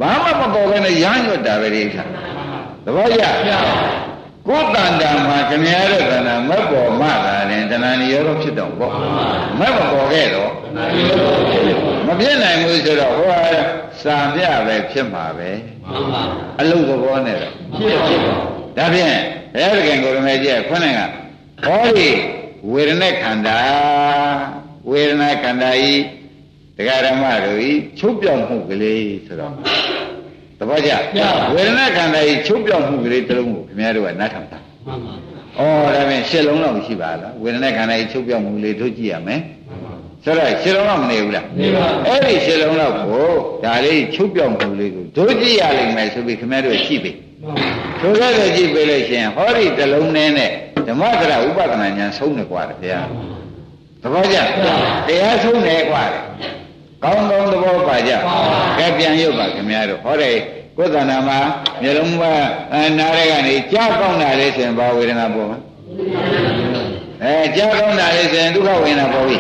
ဘာမှမပေါ်ပဲနဲ့ရမ်းရွတ်တာပဲဒီခါသဘောကျရကိုယ်တန်တာမှာခင်ဗျားတို့တဏ္ဍာမက်ပေါ်မှလာရင်တဏှာနိရောဓဖြစ်တော့ပေါ့မက်မပေါ်ခဲ့တော့တဏှာရောမဖြစ်နိုင်ဘူးဆိုတော့ဟိုဟာစာပြပဲဖြစ်မှာပဲမှန်ပါအလုသဘောနဲ့တော့ဖြစ်ဖြစ်ဒါဖြင့်ဘုရားသခင်ကိုရမေကြီးကခွန်းက ဟောဒီဝေဒနာခန္ဓာဝေဒနာခန္ဓာဤတရားဓမ္မတို့ဤချုပ်ပြောင်းမှုကလေးဆိုတော့သဘောကျဝေဒနာခန္ဓာဤချုပ်ပြောင်းမှုကလေးတစ်လုံးကိုခင်ဗျားတို့ကနားထောင်တာမှန်ပါဩဒါဖြင့်ရှစ်လုံးတော့မရှိပါလားဝေဒနာခန္ဓာဤချုပ်ပြောင်းမှုလေးတို့ကြည့်ရမယ်ဆိုတော့ရှစ်လုံးတော့မနေဘူးလားနေပါအဲ့ဒီရှစ်လုံးတော့ကိုဒါလေးချုပ်ပြောင်းမှုလေးကိုတို့ကြည့်ရလိမ့်မယ်ဆိုပြီးခင်ဗျားတို့ကြည့်ပြီမှန်ပါ ဆိုကြတဲ့ကြည့်ပေးလို့ရှိရင်ဟောဒီတလုံးနဲ့နဲ့ဓမ္မကရဥပဒနာဉာဏ်ဆုံးတယ်ကွာတဗျာသဘောကျတရားဆုံးတယ်ကွာကောင်းကောင်းသဘောပါကြကဲပြန်ရုပ်ပါခင်ဗျားတို့ဟောတယ်ကိုယ်တဏ္ဍာမှာမျိုးလုံးမနားရဲကနေကြားကောင်းတာလေးဆိုရင်ဘာဝေဒနာပေါ်မှာအဲကြားကောင်းတာလေးဆိုရင်ဒုက္ခဝေဒနာပေါ်ပြီ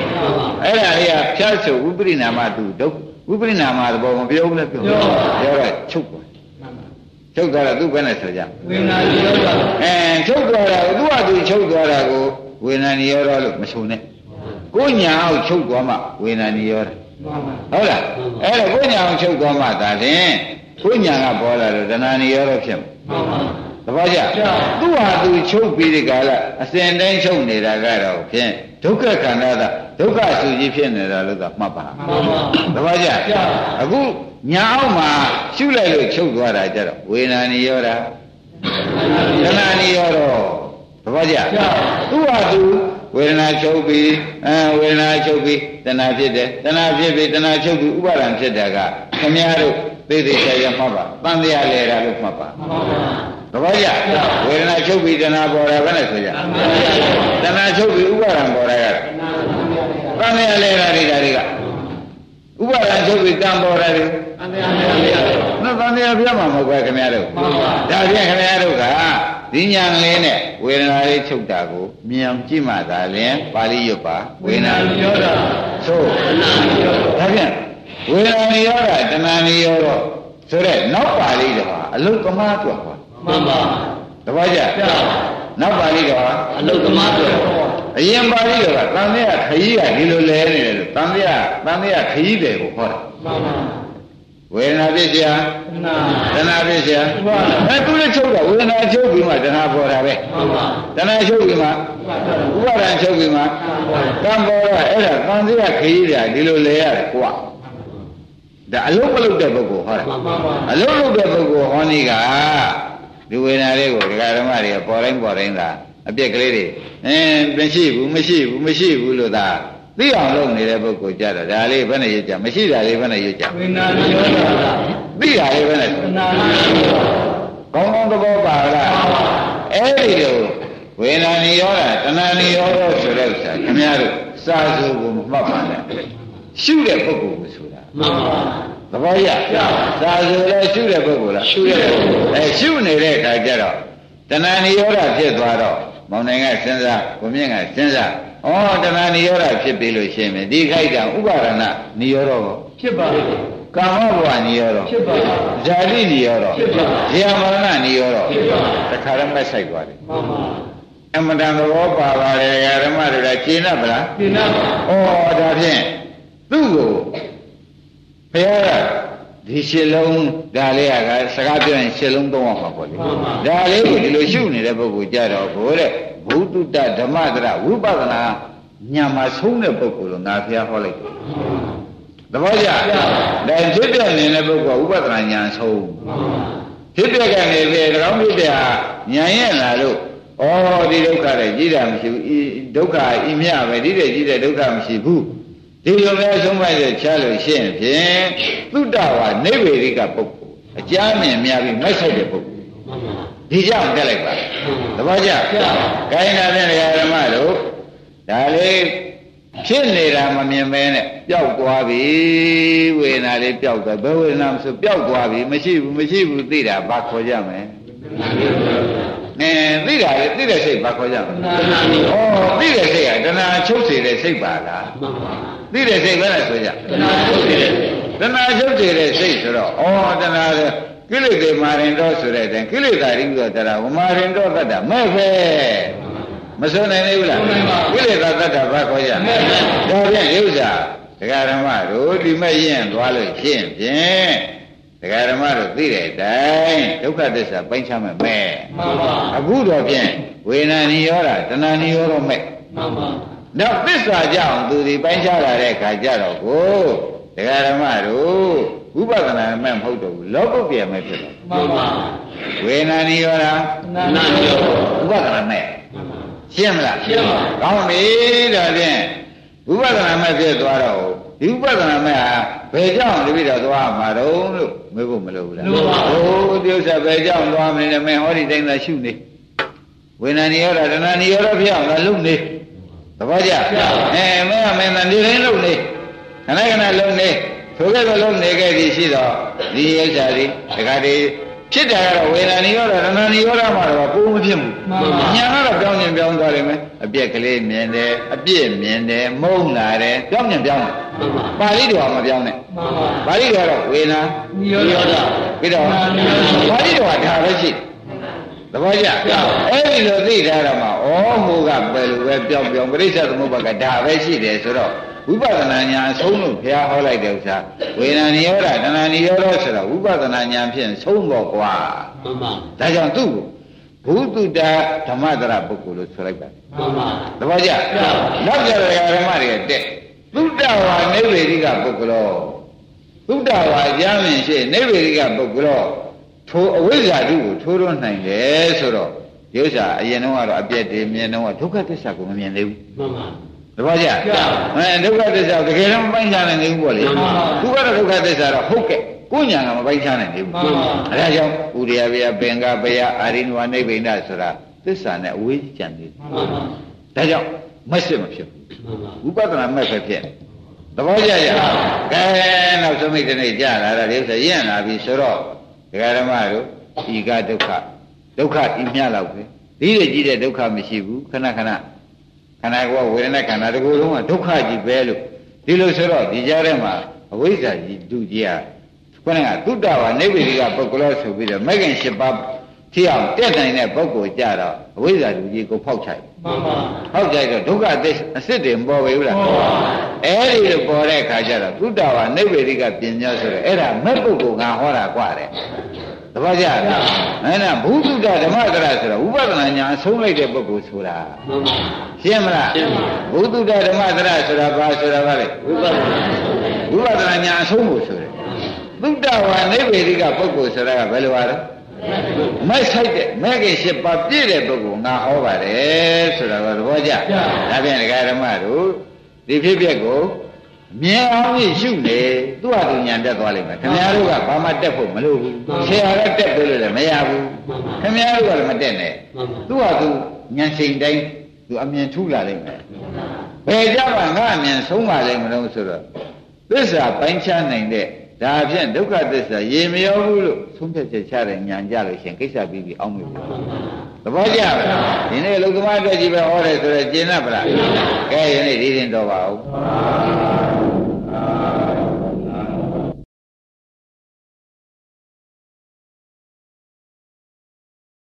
အဲ့ဒါလေးကဖြတ်ဆိုဝိပရိနာမသူဒုက္ခဝိပရိနာမသဘောမပြောဘူးလားပြောပြောတော့ချုပ်သွား ချုပ်သွားတော့သူ့ဘယ်နဲ့ဆိုကြဝိညာဉ်ရောတာအဲချုပ်သွားတာကိုသူ့ဟာသူချုပ်သွားတာကိုဝေဒနာနိရောဓလို့မဆိုနဲ့ကိုညာအောင်ချုပ်သွားမှဝေဒနာနိရောဓမှန်ပါဟုတ်လားအဲ့တော့ကိုညာအောင်ချုပ်သွားမှဒါလင်ကိုညာကပေါ်လာတော့ဒနာနိရောဓဖြစ်မှာမှန်ပါ သဘောကျသူ့ဟာသူချုပ်ပြီးဒီကလာအစဉ်တိုင်းချုပ်နေတာကတော့ဖြင့်ဒုက္ခခန္ဓာသာဒုက္ခဆူကြီးဖြစ်နေတာလို့သာမှတ်ပါမှန်ပါသဘောကျအခုညာအောင်မှာရှုလိုက်လို့ချုပ်သွားတာကြတော့ဝေဒနာနိရောဓတဏှာနိရောဓသဘောကျသူ့ဟာသူဝေဒနာချုပ်ပြီးအဲဝေဒနာချုပ်ပြီးတဏှာဖြစ်တယ်တဏှာဖြစ်ပြီးတဏှာချုပ်ပြီးဥပါဒံဖြစ်တာကခမည်းတော်သိသိချာချာမှတ်ပါတန်တရားလဲတာလို့မှတ်ပါမှန်ပါ သဘောကျဝေဒနာချုပ်ပြီးတဏှာပေါ်တာဘယ်နဲ့ဆိုကြတဏှာချုပ်ပြီးဥပါဒံပေါ်တာကတန်တရားလဲတာတွေဒါတွေကဥပါဒံချုပ်ပြီးတန်ပေါ်တာတွေအမေအမေအမေနော်တန်တရားပြမှာမဟုတ်ပဲခမည်းတော်မှန်ပါဒါဖြင့်ခင်ဗျားတို့ကဒီညာလေးနဲ့ဝေဒနာလေးချုပ်တာကိုမြင်အောင်ကြည့်မှသာလျှင်ပါဠိရွတ်ပါဝေဒနာရောတာသို့တဏှာရောဒါဖြင့်ဝေဒနာနိရောဓတဏှာနိရောဓဆိုတဲ့နောက်ပါဠိတော်ဟာအလုကမားတွက်ပါ မှန်ပါ တပည့်ကြနောက်ပါဠိတော်ဟာ အလုသမားတွေ အရင်ပါဠိတော်ကတန်မြတ်ခရီးကဒီလိုလဲနေတယ်လို့တန်မြတ်တန်မြတ်ခရီးတယ်ကိုဟောတာ မှန်ပါ ဝေဒနာဖြစ်เสีย တဏှာ တဏှာဖြစ်เสีย မှန်ပါ အဲသူလည်းချုပ်တာဝေဒနာချုပ်ပြီးမှတဏှာပေါ်တာပဲ မှန်ပါ တဏှာချုပ်ပြီးမှဥပါဒံချုပ်ပြီးမှကံပေါ်တော့အဲ့ဒါကံစီကခရီးတယ်ဒီလိုလဲရတယ်ကွာဒါအလုံးမလုံးတဲ့ပုဂ္ဂိုလ်ဟောတာ မှန်ပါ အလုံးလုံးတဲ့ပုဂ္ဂိုလ်ဟောနေက ဒီဝေဒနာလေးကိုဒကာဓမ္မတွေကပေါ်တိုင်းပေါ်တိုင်းသာအပြက်ကလေးတွေအင်းမရှိဘူးမရှိဘူးမရှိဘူးလို့သာသိအောင်လုပ်နေတဲ့ပုဂ္ဂိုလ်ကြတော့ဒါလေးဘယ်နဲ့ရွတ်ကြမရှိတာလေးဘယ်နဲ့ရွတ်ကြဝိညာဏယောတာသိတာလေးဘယ်နဲ့ဝိညာဏယောတာကောင်းကောင်းသဘောပါလားအဲ့ဒီလိုဝေဒနာနိရောဓတဏှာနိရောဓဆိုတဲ့ဥစ္စာခင်ဗျားတို့စာစိုးကိုမမှတ်ပါနဲ့ရှုတဲ့ပုဂ္ဂိုလ်ကိုဆိုတာမှန်ပါ သဘောရစာစိုးလဲရှုတဲ့ပုဂ္ဂိုလ်လားရှုတဲ့ပုဂ္ဂိုလ်အဲရှုနေတဲ့အခါကျတော့တဏှာနိရောဓဖြစ်သွားတော့မောင်နိုင်ကစဉ်းစားကိုမြင့်ကစဉ်းစားဩတဏှာနိရောဓဖြစ်ပြီလို့ရှင်းမယ်ဒီခိုက်တာဥပါဒနာနိရောဓကိုဖြစ်ပါလေကာမဘဝနိရောဓဖြစ်ပါဇာတိနိရောဓဖြစ်ပါဇေယမရဏနိရောဓဖြစ်ပါတခါရမဲ့ဆိုင်သွားတယ်မှန်ပါအမှန်တန်သဘောပါပါတယ်ဓမ္မတွေကကျင့်တ်ဗလားဒီနာဩဒါဖြင့်သူ့ကို ဘုရားကဒီရှစ်လုံးဒါလေးကစကားပြောရင်ရှစ်လုံးသုံးအောင်ပါပေါ့လေဒါလေးကိုဒီလိုရှုနေတဲ့ပုဂ္ဂိုလ်ကြတော့ဘိုးတဲ့ဘုဒ္ဓတဓမ္မတရဝိပဿနာညာမှာဆုံးတဲ့ပုဂ္ဂိုလ်လို့ငါဘုရားဟောလိုက်တယ်သဘောကျဒါဖြစ်ပြနေတဲ့ပုဂ္ဂိုလ်ဝိပဿနာညာဆုံးဖြစ်ပြကနေပြီကောင်းဖြစ်ပြညာရဲ့လားလို့ဩဒီဒုက္ခတဲ့ကြီးတာမရှိဘူးဤဒုက္ခဤမြပဲဒီတဲ့ကြီးတဲ့ဒုက္ခမရှိဘူး ဒီလိုပဲဆုံးမရချလို့ရှင်းဖြင့်သုတ္တဝါနိဗ္ဗေရိကပုဂ္ဂိုလ်အကြမ်းမြင်များပြီးမိုက်ဆိုင်တဲ့ပုဂ္ဂိုလ်မှန်ပါဒီကြောင့်တက်လိုက်ပါသဘောကျခိုင်းတာဖြင့်ဓမ္မတို့ဒါလေးဖြစ်နေတာမမြင်မဲနဲ့ပျောက်သွားပြီဝေဒနာလေးပျောက်သွားဘယ်ဝေဒနာမဆိုပျောက်သွားပြီမရှိဘူးမရှိဘူးသိတာဘာခေါ်ကြမလဲနင်သိတာလေသိတဲ့စိတ်ဘာခေါ်ကြမလဲနာနာနိယောဩသိတဲ့စိတ်ကတဏှာချုပ်စေတဲ့စိတ်ပါလားမှန်ပါ သိတဲ့စိတ်ပဲလားဆိုကြတဏှာထုတ်တယ်တဏှာချုပ်စေတဲ့စိတ်ဆိုတော့ဩတဏှာလေကိလေသာမာရင်တော့ဆိုတဲ့တဲ့ကိလေသာရိဥဒ္ဒရာဝမာရင်တော့တတ်တာမဲ့ပဲမစွနိုင်သေးဘူးလားကိလေသာတတ်တာဘာခေါ်ကြလဲဒါဖြင့်ဥစ္စာဒကာဓမ္မတို့ဒီမဲ့ရင်သွားလို့ရှင်းဖြင့်ဒကာဓမ္မတို့သိတဲ့အတိုင်းဒုက္ခသစ္စာပိုင်းခြားမဲ့မဲ့မှန်ပါအခုတော့ဖြင့်ဝေဒနာနိရောဓတဏှာနိရောဓမဲ့မှန်ပါ နောက်သစ္စာကြောင့်သူဒီပိုင်းခြားလာတဲ့ခါကြတော့ကိုဒကာဓမ္မတို့ဝိပဿနာမဲ့မဟုတ်တော့ဘူးလောကုတ္တရာမဲ့ဖြစ်တော့မှန်ပါဝေဒနာနိရောဓနာနာနိယောဝိပဿနာမဲ့ရှင်းမလားရှင်းပါကောင်းပြီဒါဖြင့်ဝိပဿနာမဲ့ဖြစ်သွားတော့ဒီဝိပဿနာမဲ့ဟာဘယ်ကြောင့်တပိတော့သွားမှာတော့လို့မေးဖို့မလိုဘူးလားလိုပါဘူးဟိုဒီဥစ္စာဘယ်ကြောင့်သွားမလဲမင်းဟောဒီတိုင်းသာရှုနေဝေဒနာနိရောဓတဏှာနိရောဓဖြစ်အောင်လားလုပ်နေ သဘောကျအဲမင်းကမင်းသာနေတိုင်းလုပ်နေခဏခဏလုပ်နေဆိုကြတော့လုပ်နေခဲ့သည်ရှိတော့ဒီဥစ္စာဒီတခါတည်းဖြစ်တယ်ကတော့ဝေဒနာနိရောဓတဏှာနိရောဓမှာတော့ကိုယ်မဖြစ်ဘူးမှန်ပါညာကတော့ပြောင်းရင်ပြောင်းသွားတယ်မယ်အပြက်ကလေးမြင်တယ်အပြစ်မြင်တယ်မုန်းလာတယ်ပြောင်းရင်ပြောင်းတယ်မှန်ပါပါဠိတော်ကမပြောင်းနဲ့မှန်ပါပါဠိတော်ကတော့ဝေဒနာနိယောတာပြီးတော့ပါဠိတော်ကဒါပဲရှိ သဘောကျအဲ့ဒီလိုသိထားတာမှာဩမူကပယ်လို့ပဲပြောင်းပြောင်းပရိစ္ဆေသမုပ္ပါကဒါပဲရှိတယ်ဆိုတော့ဝိပဿနာဉာဏ်အဆုံးလို့ဘုရားဟောလိုက်တဲ့ဥစ္စာဝေဒနာနိရောဓတဏှာနိရောဓဆိုတော့ဝိပဿနာဉာဏ်ဖြင့်ဆုံးတော့ကွာမှန်ပါဒါကြောင့်သူ့ကိုဘုသူတဓမ္မတရပုဂ္ဂိုလ်လို့ဆိုလိုက်ပါမှန်ပါသဘောကျနောက်ကြတဲ့ဓမ္မတွေကတက်သုတ္တဝါနိဗ္ဗေရိကပုဂ္ဂလောသုတ္တဝါကြားမြင်ရှိနိဗ္ဗေရိကပုဂ္ဂလော ထိုအဝိဇ္ဇာတုကိုထိုးထွန်းနိုင်တယ်ဆိုတော့ဒီဥစ္စာအရင်တော့ကတော့အပြည့်တည်းမြင်တော့ဒုက္ခသစ္စာကိုမမြင်သေးဘူးမှန်ပါသဘောကျအဲဒုက္ခသစ္စာတကယ်တော့မပိုင်းခြားနိုင်သေးဘူးပေါ့လေမှန်ပါသူကတော့ဒုက္ခသစ္စာတော့ဟုတ်ကဲ့ကိုညာကမပိုင်းခြားနိုင်သေးဘူးမှန်ပါအဲဒါကြောင့်ဥရိယဘေယပင်္ဂဘေယအာရိနဝနိဗ္ဗိန္ဒဆိုတာသစ္စာနဲ့အဝေးကြီးကြံသေးတယ်မှန်ပါဒါကြောင့်မက်စစ်မဖြစ်ဘူးမှန်ပါဝိပဿနာမဲ့ပဲဖြစ်သဘောကျကြကဲနောက်ဆုံးမိတ်တနေ့ကြာလာတာဒီဥစ္စာရင့်လာပြီဆိုတော့ ဒကာဓမ္မတို့ဤကဒုက္ခဒုက္ခဤမြလောက်ပဲဒီတဲ့ကြီးတဲ့ဒုက္ခမရှိဘူးခဏခဏခန္ဓာကိုယ်ကဝေဒနာခန္ဓာတစ်ခုလုံးကဒုက္ခကြီးပဲလို့ဒီလိုဆိုတော့ဒီကြားထဲမှာအဝိဇ္ဇာကြီးဒုကြီးอ่ะခေါင်းကသုတ္တဝါနိဗ္ဗေရိကပုဂ္ဂလောဆိုပြီးတော့မဂ္ဂင်၈ပါး ထိအောင်တက်နိုင်တဲ့ပုဂ္ဂိုလ်ကြတော့အဝိဇ္ဇာဒုကြီးကိုဖောက်ချိုက် မှန်ပါ ဟောက်ကြိုက်တော့ဒုက္ခအသစ်အစစ်တွေမပေါ်ဘူးလား ပေါ်ပါ အဲ့ဒီလိုပေါ်တဲ့အခါကျတော့သုတ္တဝါနိဗ္ဗေရိကပညာဆိုတော့အဲ့ဒါမဲ့ပုဂ္ဂိုလ်ငါဟောတာกว่าတဲ့တပည့်ကြလားအဲ့ဒါဘုသုတ္တဓမ္မတရဆိုတော့ဝိပဿနာညာအဆုံးလိုက်တဲ့ပုဂ္ဂိုလ်ဆိုတာ မှန်ပါ ရှင်းမလား ရှင်းပါ ဘုသုတ္တဓမ္မတရဆိုတာဘာဆိုတာဗါလေ ဝိပဿနာ ဝိပဿနာညာအဆုံးဖို့ဆိုတယ်သုတ္တဝါနိဗ္ဗေရိကပုဂ္ဂိုလ်ဆိုတာကဘယ်လိုပါလဲ ဝ မိုက်ဆိုင်တဲ့မဲခင်ရှစ်ပါပြည့်တဲ့ပုဂ္ဂိုလ်ငါဟောပါတယ်ဆိုတာကသဘောကျဒါဖြင့်ဒကာဓမ္မတို့ဒီဖြစ်ပျက်ကိုမြင်အောင်ကြီးရှုနေသူ့ဟာသူညာတက်သွားလိမ့်မယ်ခင်ဗျားတို့ကဘာမှတက်ဖို့မလိုဘူးဆရာကတက်ပေးလို့လည်းမရဘူးခင်ဗျားတို့ကလည်းမတက်နဲ့သူ့ဟာသူညာချိန်တိုင်းသူအမြင်ထူလာလိမ့်မယ်ဘယ်ကြမှာငါအမြင်ဆုံးပါလိမ့်မလို့ဆိုတော့သစ္စာပိုင်းခြားနိုင်တဲ့ ဒါဖြင့်ဒုက္ခသစ္စာရေမရောဘူးလို့သုံးဖြတ်ချက်ချတဲ့ဉာဏ်ကြလို့ရှင်ကိစ္စပြီးပြီးအောင်းမိဘူးသဘောကျလားဒီနေ့လူသမားအတွက်ကြီးပဲဟောတယ်ဆိုတော့ကျင်납ဗလားကဲယနေ့ဒီရင်တော်ပါဦး